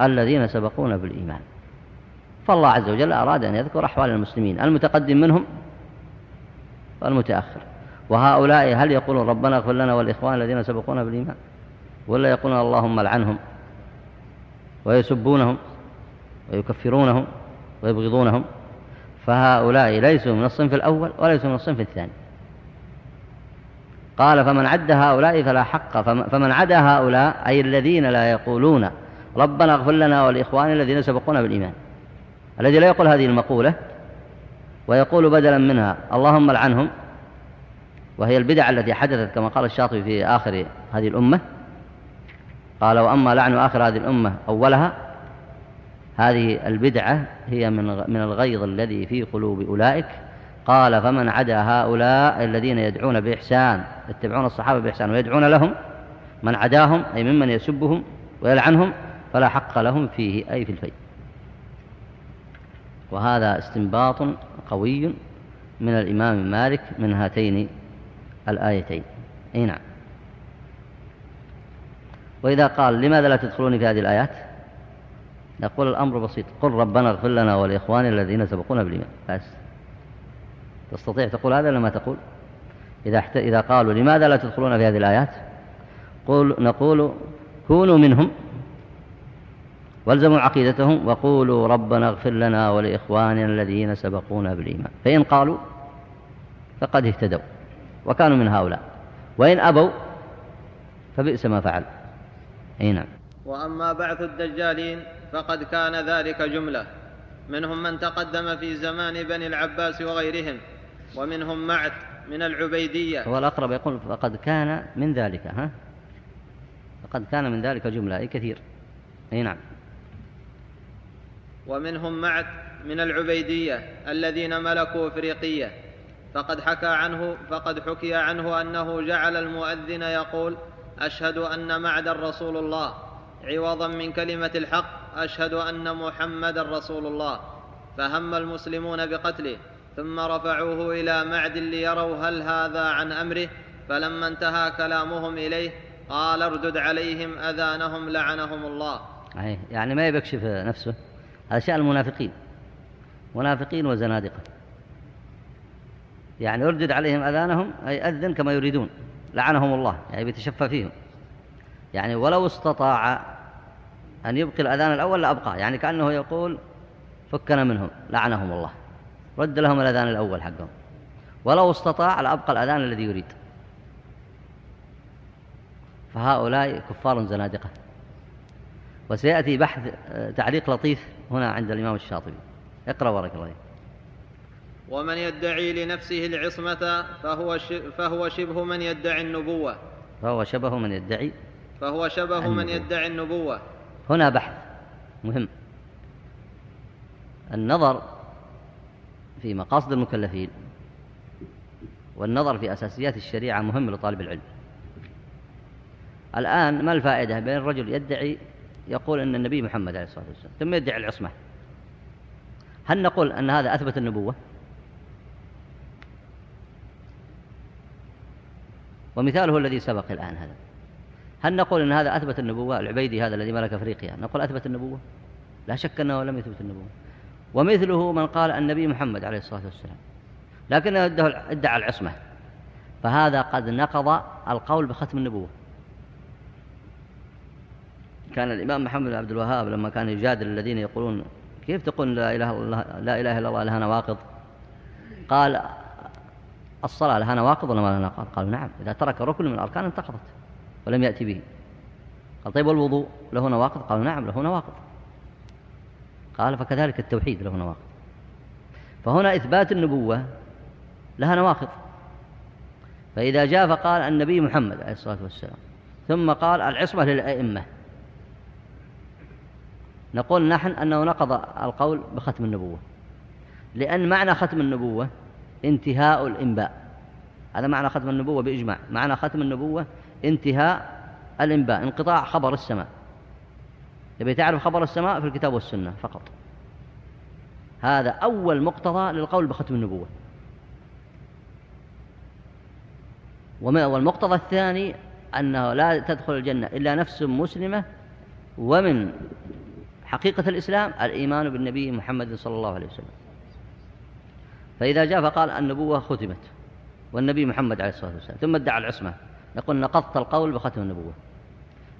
الذين سبقونا بالإيمان. فالله عز وجل أراد أن يذكر أحوال المسلمين المتقدم منهم والمتأخر. وهؤلاء هل يقولون ربنا اغفر لنا والإخوان الذين سبقونا بالإيمان؟ ولا يقولون اللهم لعنهم ويسبونهم ويكفرونهم ويبغضونهم؟ فهؤلاء ليسوا من الصنف الأول وليسوا من الصنف الثاني. قال فمن عد هؤلاء فلا حق فمن عدا هؤلاء أي الذين لا يقولون ربنا اغفر لنا والإخوان الذين سبقونا بالإيمان الذي لا يقول هذه المقولة ويقول بدلا منها اللهم لعنهم وهي البدع التي حدثت كما قال الشاطبي في آخر هذه الأمة. قال وأما لعن آخر هذه الأمة أولها هذه البدعة هي من من الغيظ الذي في قلوب أولئك. قال فمن عدا هؤلاء الذين يدعون بإحسان يتبعون الصحابة بإحسان ويدعون لهم من عداهم أي ممن يسبهم ويلعنهم فلا حق لهم فيه أي في الفيء. وهذا استنباط قوي من الإمام مالك من هاتين الآيتين. أي نعم. وإذا قال لماذا لا تدخلون في هذه الآيات؟ نقول الأمر بسيط. قل ربنا اغفر لنا والإخوان الذين سبقونا بالإيمان. بس. تستطيع تقول هذا لما تقول؟ إذا, إذا قالوا لماذا لا تدخلون في هذه الآيات؟ قول نقول كونوا منهم. والزموا عقيدتهم وقولوا ربنا اغفر لنا ولإخواننا الذين سبقونا بالإيمان. فإن قالوا فقد اهتدوا وكانوا من هؤلاء. وإن أبوا فبئس ما فعل أي نعم. وأما بعث الدجالين فقد كان ذلك جملة. منهم من تقدم في زمان بني العباس وغيرهم ومنهم معت من العبيدية. هو الأقرب يقول فقد كان من ذلك ها؟ فقد كان من ذلك جملة أي كثير. أي نعم. ومنهم معت من العبيدية الذين ملكوا إفريقية. فقد حكى عنه فقد حكي عنه أنه جعل المؤذن يقول أشهد أن معدا رسول الله. عوضا من كلمة الحق أشهد أن محمدا رسول الله. فهم المسلمون بقتله ثم رفعوه إلى معد ليروا هل هذا عن أمره. فلما انتهى كلامهم إليه قال اردد عليهم أذانهم لعنهم الله. يعني ما يبكشف نفسه. هذا شأن المنافقين. منافقين وزنادقة. يعني اردد عليهم أذانهم أي أذن كما يريدون. لعنهم الله يعني بيتشفى فيهم. يعني ولو استطاع أن يبقي الأذان الأول لأبقى يعني كأنه يقول فكنا منهم لعنهم الله. رد لهم الأذان الأول حقهم. ولو استطاع لأبقى الأذان الذي يريد. فهؤلاء كفار زنادقة. وسيأتي بحث تعليق لطيف هنا عند الإمام الشاطبي. اقرأ بارك الله ومن يدعي لنفسه العصمة فهو, فهو شبه من يدعي النبوة. فهو شبه من يدعي فهو شبه من يدعي النبوة. هنا بحث مهم. النظر في مقاصد المكلفين والنظر في أساسيات الشريعة مهم لطالب العلم. الآن ما الفائدة بين الرجل يدعي يقول أن النبي محمد عليه الصلاة والسلام ثم يدعي العصمة؟ هل نقول أن هذا أثبت النبوة؟ ومثاله الذي سبق الآن هذا. هل نقول أن هذا أثبت النبوة؟ العبيدي هذا الذي ملك أفريقيا نقول أثبت النبوة. لا شك أنه لم يثبت النبوة. ومثله من قال النبي محمد عليه الصلاة والسلام. لكنه ادعى العصمة. فهذا قد نقض القول بختم النبوة. كان الإمام محمد بن عبد الوهاب لما كان يجادل الذين يقولون كيف تقول لا إله إلا الله, لا إله إلا الله لها نواقض؟ قال الصلاة لها نواقض ولا ما لها نواقض؟ قالوا نعم إذا ترك ركن من الأركان انتقضت. ولم يأتي به. قال طيب والوضوء؟ له نواقض؟ قالوا نعم له نواقض. قال فكذلك التوحيد له نواقض. فهنا إثبات النبوة لها نواقض. فإذا جاء فقال النبي محمد عليه الصلاة والسلام ثم قال العصمة للأئمة. نقول نحن أنه نقض القول بختم النبوة. لأن معنى ختم النبوة انتهاء الإنباء. هذا معنى ختم النبوة بإجماع. معنى ختم النبوة انتهاء الإنباء انقطاع خبر السماء. تبي تعرف خبر السماء في الكتاب والسنة فقط. هذا أول مقتضى للقول بختم النبوة. والمقتضى الثاني؟ أنه لا تدخل الجنة إلا نفس مسلمة ومن حقيقة الإسلام الإيمان بالنبي محمد صلى الله عليه وسلم. فإذا جاء فقال النبوة ختمت والنبي محمد عليه الصلاة والسلام ثم ادعى العصمة. يقول نقضت القول بختم النبوة.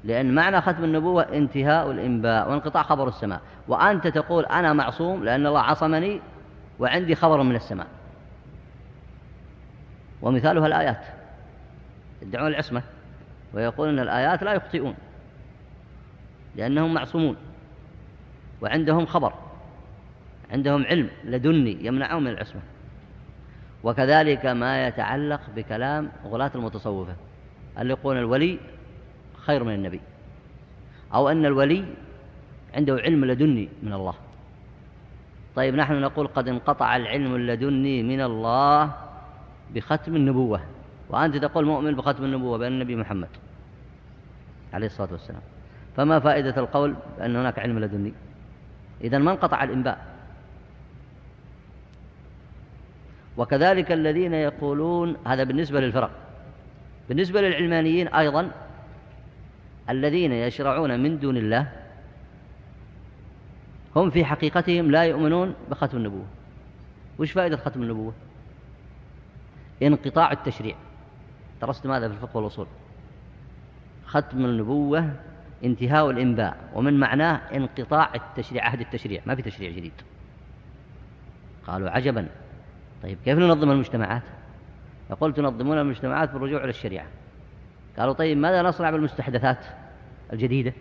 لأن معنى ختم النبوة انتهاء الإنباء وانقطاع خبر السماء. وأنت تقول أنا معصوم لأن الله عصمني وعندي خبر من السماء. ومثالها الآيات. يدعون العصمة ويقول أن الآيات لا يخطئون. لأنهم معصومون. وعندهم خبر. عندهم علم لدني يمنعهم من العصمة. وكذلك ما يتعلق بكلام غلاة المتصوفة. اللي يقول الولي خير من النبي أو أن الولي عنده علم لدني من الله. طيب نحن نقول قد انقطع العلم اللدني من الله بختم النبوة. وأنت تقول مؤمن بختم النبوة بأن النبي محمد عليه الصلاة والسلام. فما فائدة القول بأن هناك علم لدني؟ إذا ما انقطع الإنباء. وكذلك الذين يقولون هذا بالنسبة للفرق. بالنسبة للعلمانيين أيضا الذين يشرعون من دون الله هم في حقيقتهم لا يؤمنون بختم النبوة. وش فائدة ختم النبوة؟ انقطاع التشريع. درست ماذا في الفقه والأصول. ختم النبوة انتهاء الإنباء ومن معناه انقطاع التشريع عهد التشريع. ما في تشريع جديد. قالوا عجبا. طيب كيف ننظم المجتمعات؟ يقول تنظمون المجتمعات بالرجوع إلى الشريعة. قالوا طيب ماذا نصنع بالمستحدثات الجديدة؟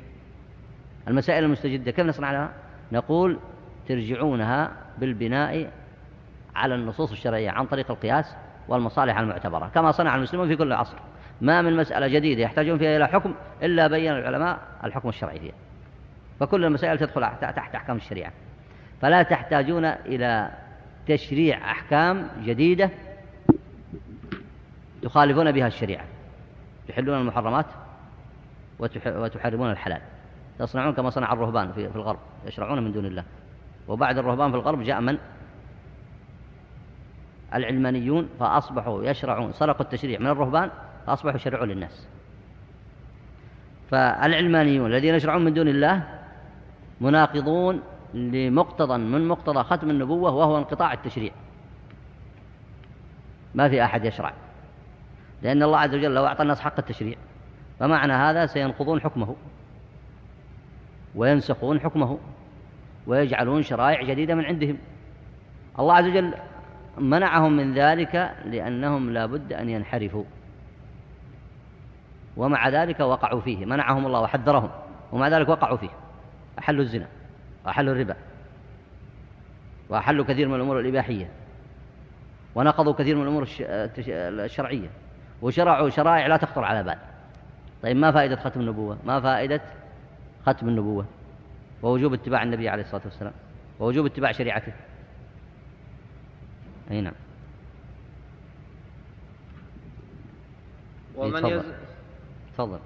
المسائل المستجدة كيف نصنع لها نقول ترجعونها بالبناء على النصوص الشرعية عن طريق القياس والمصالح المعتبرة كما صنع المسلمون في كل عصر. ما من مسألة جديدة يحتاجون فيها إلى حكم إلا بين العلماء الحكم الشرعي فيها. فكل المسائل تدخل تحت أحكام الشريعة. فلا تحتاجون إلى تشريع أحكام جديدة تخالفون بها الشريعة. تحلون المحرمات وتحرمون الحلال. تصنعون كما صنع الرهبان في الغرب. يشرعون من دون الله. وبعد الرهبان في الغرب جاء من؟ العلمانيون فأصبحوا يشرعون سرقوا التشريع. من الرهبان؟ فأصبحوا يشرعون للناس. فالعلمانيون الذين يشرعون من دون الله مناقضون لمقتضى من مقتضى ختم النبوة وهو انقطاع التشريع. ما في أحد يشرع. لأن الله عز وجل لو أعطى الناس حق التشريع فمعنى هذا سينقضون حكمه وينسخون حكمه ويجعلون شرائع جديدة من عندهم. الله عز وجل منعهم من ذلك لأنهم لا بد أن ينحرفوا. ومع ذلك وقعوا فيه منعهم الله وحذرهم ومع ذلك وقعوا فيه. أحلوا الزنا وأحلوا الربا وأحلوا كثير من الأمور الإباحية ونقضوا كثير من الأمور الشرعية. وشرعوا شرائع لا تخطر على بال. طيب ما فائدة ختم النبوة؟ ما فائدة ختم النبوة؟ ووجوب اتباع النبي عليه الصلاة والسلام. ووجوب اتباع شريعته. أي نعم. ومن يز... تفضل.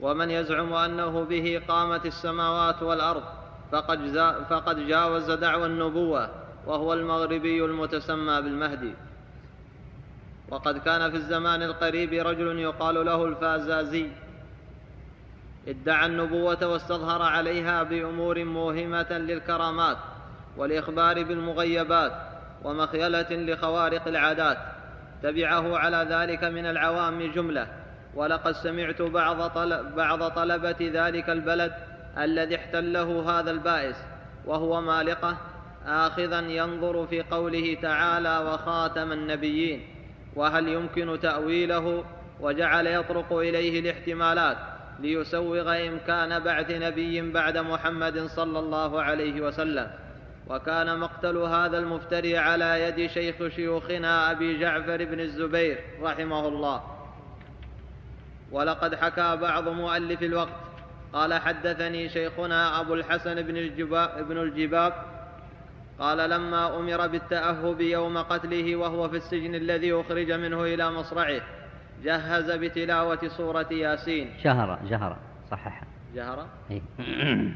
ومن يزعم أنه به قامت السماوات والأرض فقد. فقد جاوز دعوى النبوة وهو المغربي المتسمى بالمهدي. وقد كان في الزمان القريب رجل يقال له الفازازي. ادعى النبوة واستظهر عليها بأمور موهمة للكرامات والإخبار بالمغيبات ومخيلة لخوارق العادات. تبعه على ذلك من العوام جملة. ولقد سمعت بعض, طلب بعض طلبة ذلك البلد الذي احتله هذا البائس وهو مالقة آخذا ينظر في قوله تعالى وخاتم النبيين وهل يمكن تأويله وجعل يطرق إليه الاحتمالات ليسوغ إمكان بعث نبي بعد محمد صلى الله عليه وسلم؟ وكان مقتل هذا المفتري على يد شيخ شيوخنا أبي جعفر بن الزبير رحمه الله. ولقد حكى بعض مؤلف الوقت قال حدثني شيخنا أبو الحسن بن الجباب, بن الجباب قال لما أمر بالتأهب يوم قتله وهو في السجن الذي أخرج منه إلى مصرعه جهز بتلاوة سورة ياسين. جهر جهر صحح. جهر؟ إيه.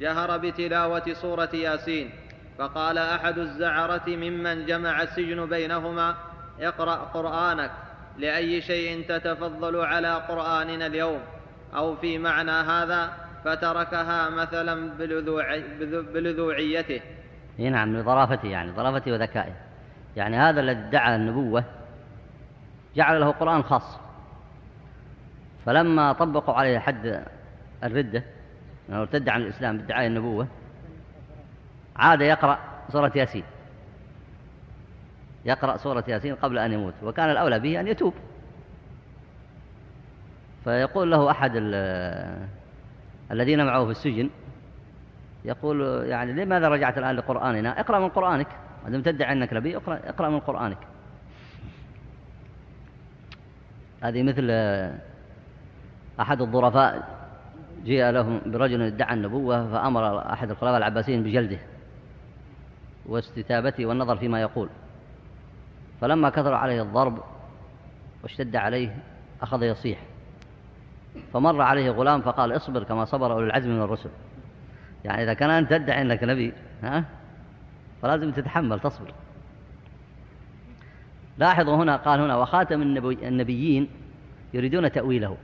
جهر بتلاوة سورة ياسين. فقال أحد الزعرة ممن جمع السجن بينهما اقرأ قرآنك لأي شيء تتفضل على قرآننا اليوم؟ أو في معنى هذا فتركها مثلا بلذوعيته. إي نعم لظرافته يعني ظرافته وذكائه. يعني هذا الذي ادعى النبوة جعل له قرآن خاص. فلما طبقوا عليه حد الردة أنه ارتد عن الإسلام بادعاء النبوة عاد يقرأ سورة ياسين. يقرأ سورة ياسين قبل أن يموت وكان الأولى به أن يتوب. فيقول له أحد الذين معه في السجن يقول يعني لماذا رجعت الآن لقرآننا؟ اقرأ من قرآنك. ما تدعي أنك نبي اقرأ, اقرأ من قرآنك. هذه مثل أحد الظرفاء جاء لهم برجل ادعى النبوة فأمر أحد الخلفاء العباسيين بجلده واستتابته والنظر فيما يقول. فلما كثر عليه الضرب واشتد عليه أخذ يصيح. فمر عليه غلام فقال اصبر كما صبر أولو العزم من الرسل. يعني إذا كان أنت تدعي أنك نبي ها؟ فلازم تتحمل تصبر. لاحظوا هنا قال هنا وخاتم النبي النبيين يريدون تأويله.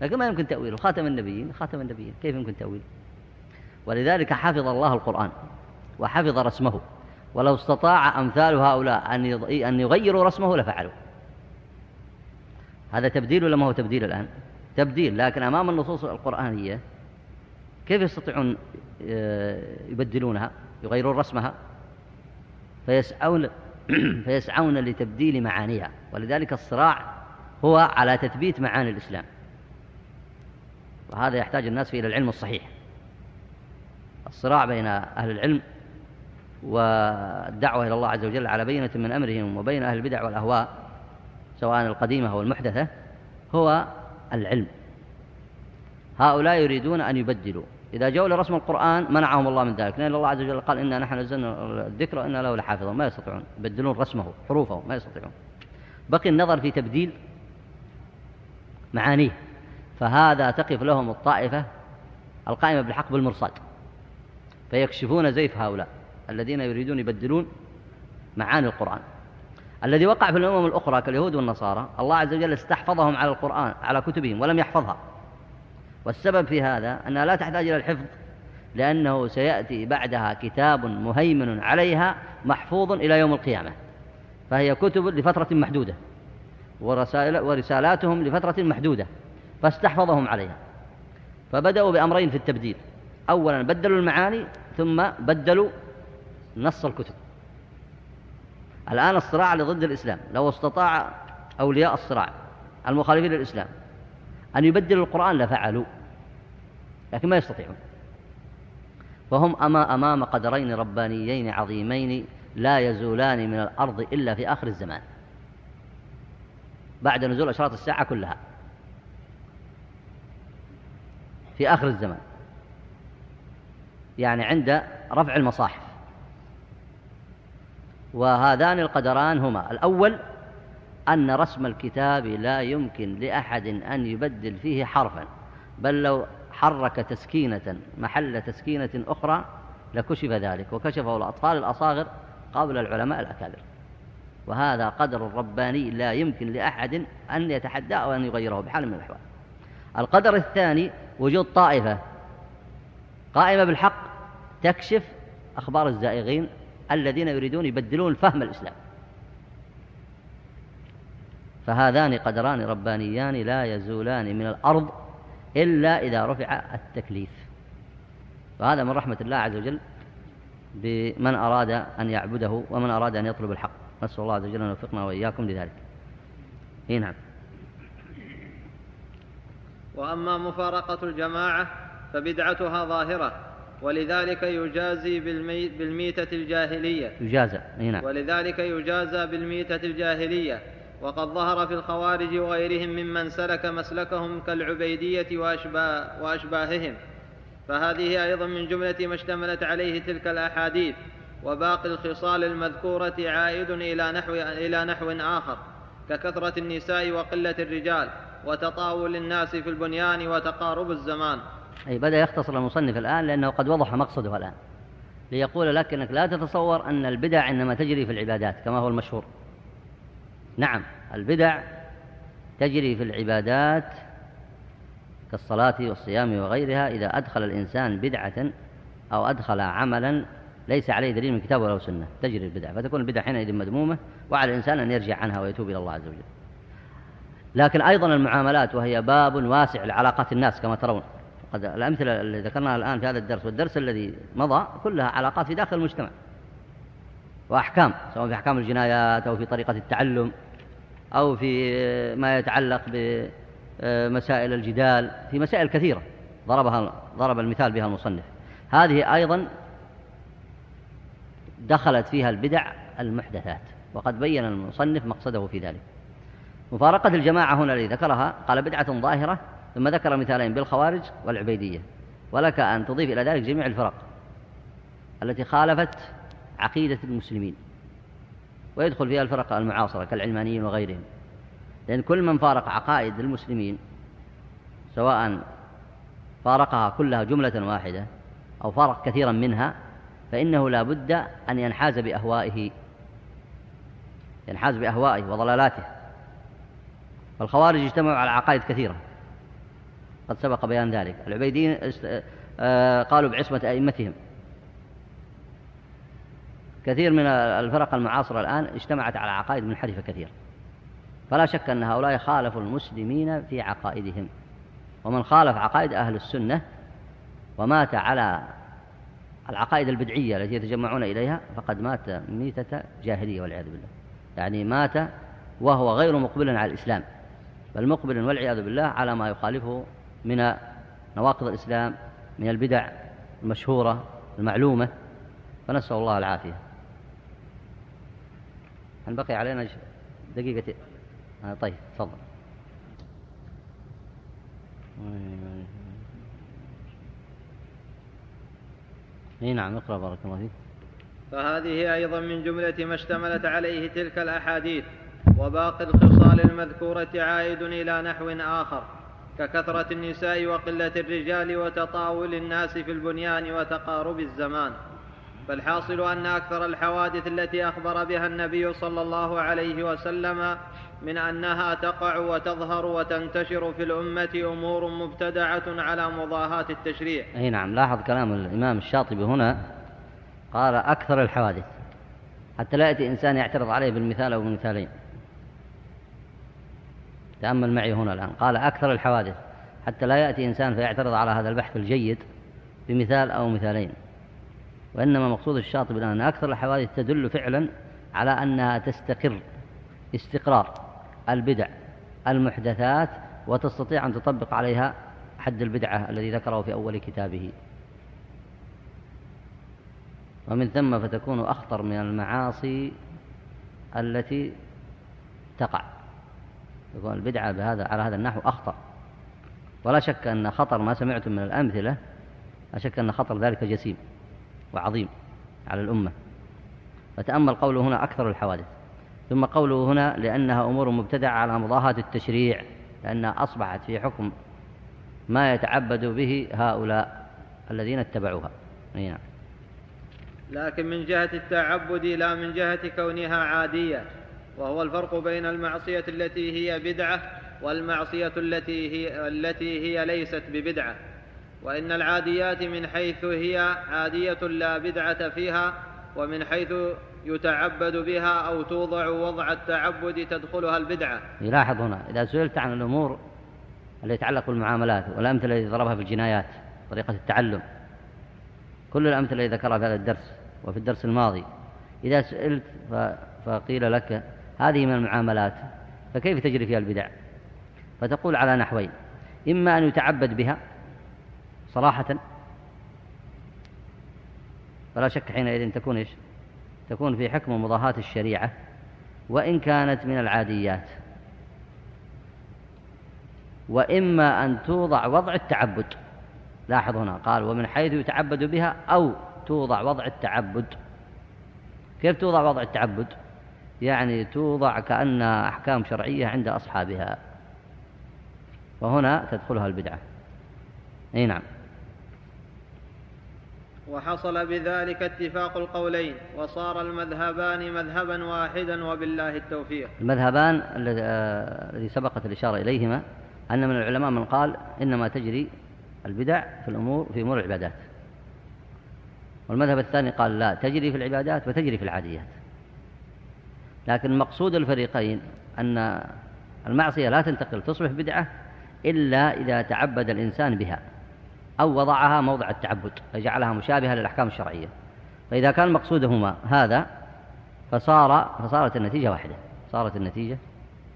لكن ما يمكن تأويله. خاتم النبيين خاتم النبيين. كيف يمكن تأويله؟ ولذلك حفظ الله القرآن وحفظ رسمه. ولو استطاع أمثال هؤلاء أن يغيروا رسمه لفعلوا. هذا تبديل ولا ما هو تبديل الآن؟ تبديل لكن أمام النصوص القرآنية كيف يستطيعون آه، يبدلونها يغيرون رسمها؟ فيسعون فيسعون لتبديل معانيها ولذلك الصراع هو على تثبيت معاني الإسلام. وهذا يحتاج الناس إلى العلم الصحيح. الصراع بين أهل العلم والدعوة إلى الله عز وجل على بينة من أمرهم وبين أهل البدع والأهواء سواء القديمة أو المحدثة هو العلم. هؤلاء يريدون أن يبدلوا. إذا جاءوا لرسم القرآن منعهم الله من ذلك. لأن الله عز وجل قال إنا نحن نزلنا الذكر وإنا له لحافظون. ما يستطيعون. يبدلون رسمه حروفه ما يستطيعون. بقي النظر في تبديل معانيه. فهذا تقف لهم الطائفة القائمة بالحق بالمرصاد. فيكشفون زيف هؤلاء الذين يريدون يبدلون معاني القرآن. الذي وقع في الأمم الأخرى كاليهود والنصارى الله عز وجل استحفظهم على القرآن على كتبهم ولم يحفظها. والسبب في هذا أنها لا تحتاج إلى الحفظ لأنه سيأتي بعدها كتاب مهيمن عليها محفوظ إلى يوم القيامة. فهي كتب لفترة محدودة ورسائل ورسالاتهم لفترة محدودة فاستحفظهم عليها. فبدأوا بأمرين في التبديل. أولا بدلوا المعاني ثم بدلوا نص الكتب. الآن الصراع لضد الإسلام لو استطاع أولياء الصراع المخالفين للإسلام أن يبدلوا القرآن لفعلوا لكن ما يستطيعون. فهم أما أمام قدرين ربانيين عظيمين لا يزولان من الأرض إلا في آخر الزمان بعد نزول أشراط الساعة كلها في آخر الزمان يعني عند رفع المصاحف. وهذان القدران هما. الأول أن رسم الكتاب لا يمكن لأحد أن يبدل فيه حرفا بل لو حرك تسكينة محل تسكينة أخرى لكشف ذلك وكشفه الأطفال الأصاغر قبل العلماء الأكابر. وهذا قدر رباني لا يمكن لأحد أن يتحدى أو أن يغيره بحال من الأحوال. القدر الثاني وجود طائفة. قائمة بالحق تكشف أخبار الزائغين الذين يريدون يبدلون فهم الإسلام. فهذان قدران ربانيان لا يزولان من الأرض إلا إذا رفع التكليف. وهذا من رحمة الله عز وجل بمن أراد أن يعبده ومن أراد أن يطلب الحق. نسأل الله عز وجل أن يوفقنا وإياكم لذلك. إيه نعم. وأما مفارقة الجماعة فبدعتها ظاهرة. ولذلك يجازي بالمي بالميتة الجاهلية. يجازى. نعم. ولذلك يجازى بالميتة الجاهلية. وقد ظهر في الخوارج وغيرهم ممن سلك مسلكهم كالعبيدية وأشباه وأشباههم. فهذه أيضا من جملة ما اشتملت عليه تلك الأحاديث. وباقي الخصال المذكورة عائد إلى نحو, إلى نحو آخر ككثرة النساء وقلة الرجال وتطاول الناس في البنيان وتقارب الزمان. أي بدأ يختصر المصنف الآن لأنه قد وضح مقصده الآن. ليقول لك أنك لا تتصور أن البدع إنما تجري في العبادات كما هو المشهور. نعم البدع تجري في العبادات كالصلاة والصيام وغيرها إذا أدخل الإنسان بدعة أو أدخل عملا ليس عليه دليل من كتاب ولا سنة. تجري البدع فتكون البدع حينئذ مذمومة وعلى الإنسان أن يرجع عنها ويتوب إلى الله عز وجل. لكن أيضا المعاملات وهي باب واسع لعلاقات الناس كما ترون. قد الأمثلة اللي ذكرناها الآن في هذا الدرس والدرس الذي مضى كلها علاقات في داخل المجتمع وأحكام سواء في أحكام الجنايات أو في طريقة التعلم أو في ما يتعلق بمسائل الجدال في مسائل كثيرة ضربها ضرب المثال بها المصنف. هذه أيضا دخلت فيها البدع المحدثات وقد بين المصنف مقصده في ذلك. مفارقة الجماعة هنا الذي ذكرها قال بدعة ظاهرة ثم ذكر مثالين بالخوارج والعبيدية. ولك أن تضيف إلى ذلك جميع الفرق التي خالفت عقيدة المسلمين. ويدخل فيها الفرق المعاصرة كالعلمانيين وغيرهم. لأن كل من فارق عقائد المسلمين سواء فارقها كلها جملة واحدة أو فارق كثيرا منها فإنه لا بد أن ينحاز بأهوائه ينحاز بأهوائه وضلالاته. فالخوارج اجتمعوا على عقائد كثيرة. قد سبق بيان ذلك. العبيدين آه، قالوا بعصمة أئمتهم. كثير من الفرق المعاصرة الآن اجتمعت على عقائد منحرفة كثيرة فلا شك أن هؤلاء خالفوا المسلمين في عقائدهم. ومن خالف عقائد أهل السنة ومات على العقائد البدعية التي يتجمعون إليها فقد مات ميتة جاهلية والعياذ بالله. يعني مات وهو غير مقبل على الإسلام بل مقبل والعياذ بالله على ما يخالفه من نواقض الإسلام من البدع المشهورة المعلومة فنسأل الله العافية. هل بقي علينا دقيقة؟ آه طيب تفضل. إي نعم اقرأ بارك الله فيك. فهذه أيضا من جملة ما اشتملت عليه تلك الأحاديث وباقي الخصال المذكورة عائد إلى نحو آخر. ككثرة النساء وقلة الرجال وتطاول الناس في البنيان وتقارب الزمان. فالحاصل أن أكثر الحوادث التي أخبر بها النبي صلى الله عليه وسلم من أنها تقع وتظهر وتنتشر في الأمة أمور مبتدعة على مضاهاة التشريع. أي نعم لاحظ كلام الإمام الشاطبي هنا قال أكثر الحوادث. حتى لا يأتي إنسان يعترض عليه بالمثال أو بالمثالين. تأمل معي هنا الآن. قال أكثر الحوادث. حتى لا يأتي إنسان فيعترض على هذا البحث الجيد بمثال أو مثالين. وإنما مقصود الشاطبي أن أكثر الحوادث تدل فعلا على أنها تستقر. استقرار. البدع. المحدثات. وتستطيع أن تطبق عليها حد البدعة الذي ذكره في أول كتابه. ومن ثم فتكون أخطر من المعاصي التي تقع. تكون البدعة بهذا على هذا النحو أخطر ولا شك أن خطر ما سمعتم من الأمثلة لا شك أن خطر ذلك جسيم وعظيم على الأمة. فتأمل قوله هنا أكثر الحوادث. ثم قوله هنا لأنها أمور مبتدعة على مضاهاة التشريع لأنها أصبحت في حكم ما يتعبد به هؤلاء الذين اتبعوها. نعم. لكن من جهة التعبد لا من جهة كونها عادية. وهو الفرق بين المعصية التي هي بدعة والمعصية التي هي التي هي ليست ببدعة. وإن العاديات من حيث هي عادية لا بدعة فيها ومن حيث يتعبد بها أو توضع وضع التعبد تدخلها البدعة. يلاحظ هنا إذا سئلت عن الأمور التي تتعلق بالمعاملات والأمثلة التي ضربها في الجنايات طريقة التعلم كل الأمثلة التي ذكرها في هذا الدرس وفي الدرس الماضي إذا سئلت فقيل لك هذه من المعاملات. فكيف تجري فيها البدع؟ فتقول على نحوين. إما أن يتعبد بها صراحة. فلا شك حينئذ تكون إيش؟ تكون في حكم مضاهاة الشريعة وإن كانت من العاديات. وإما أن توضع وضع التعبد. لاحظ هنا قال ومن حيث يتعبد بها أو توضع وضع التعبد. كيف توضع وضع التعبد؟ يعني توضع كأنها أحكام شرعية عند أصحابها. وهنا تدخلها البدعة. أي نعم. وحصل بذلك اتفاق القولين وصار المذهبان مذهبا واحدا وبالله التوفيق. المذهبان آه، الذي سبقت الإشارة إليهما أن من العلماء من قال إنما تجري البدع في الأمور في أمور العبادات. والمذهب الثاني قال لا تجري في العبادات وتجري في العاديات. لكن مقصود الفريقين أن المعصية لا تنتقل تصبح بدعة إلا إذا تعبد الإنسان بها أو وضعها موضع التعبد فجعلها مشابهة للأحكام الشرعية. فإذا كان مقصودهما هذا فصار فصارت النتيجة واحدة صارت النتيجة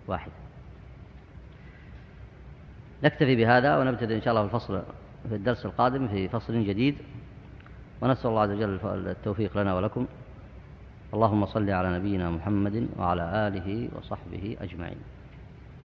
واحدة. نكتفي بهذا ونبتدئ إن شاء الله في الفصل في الدرس القادم في فصل جديد. ونسأل الله عز وجل التوفيق لنا ولكم. اللهم صل على نبينا محمد وعلى آله وصحبه أجمعين.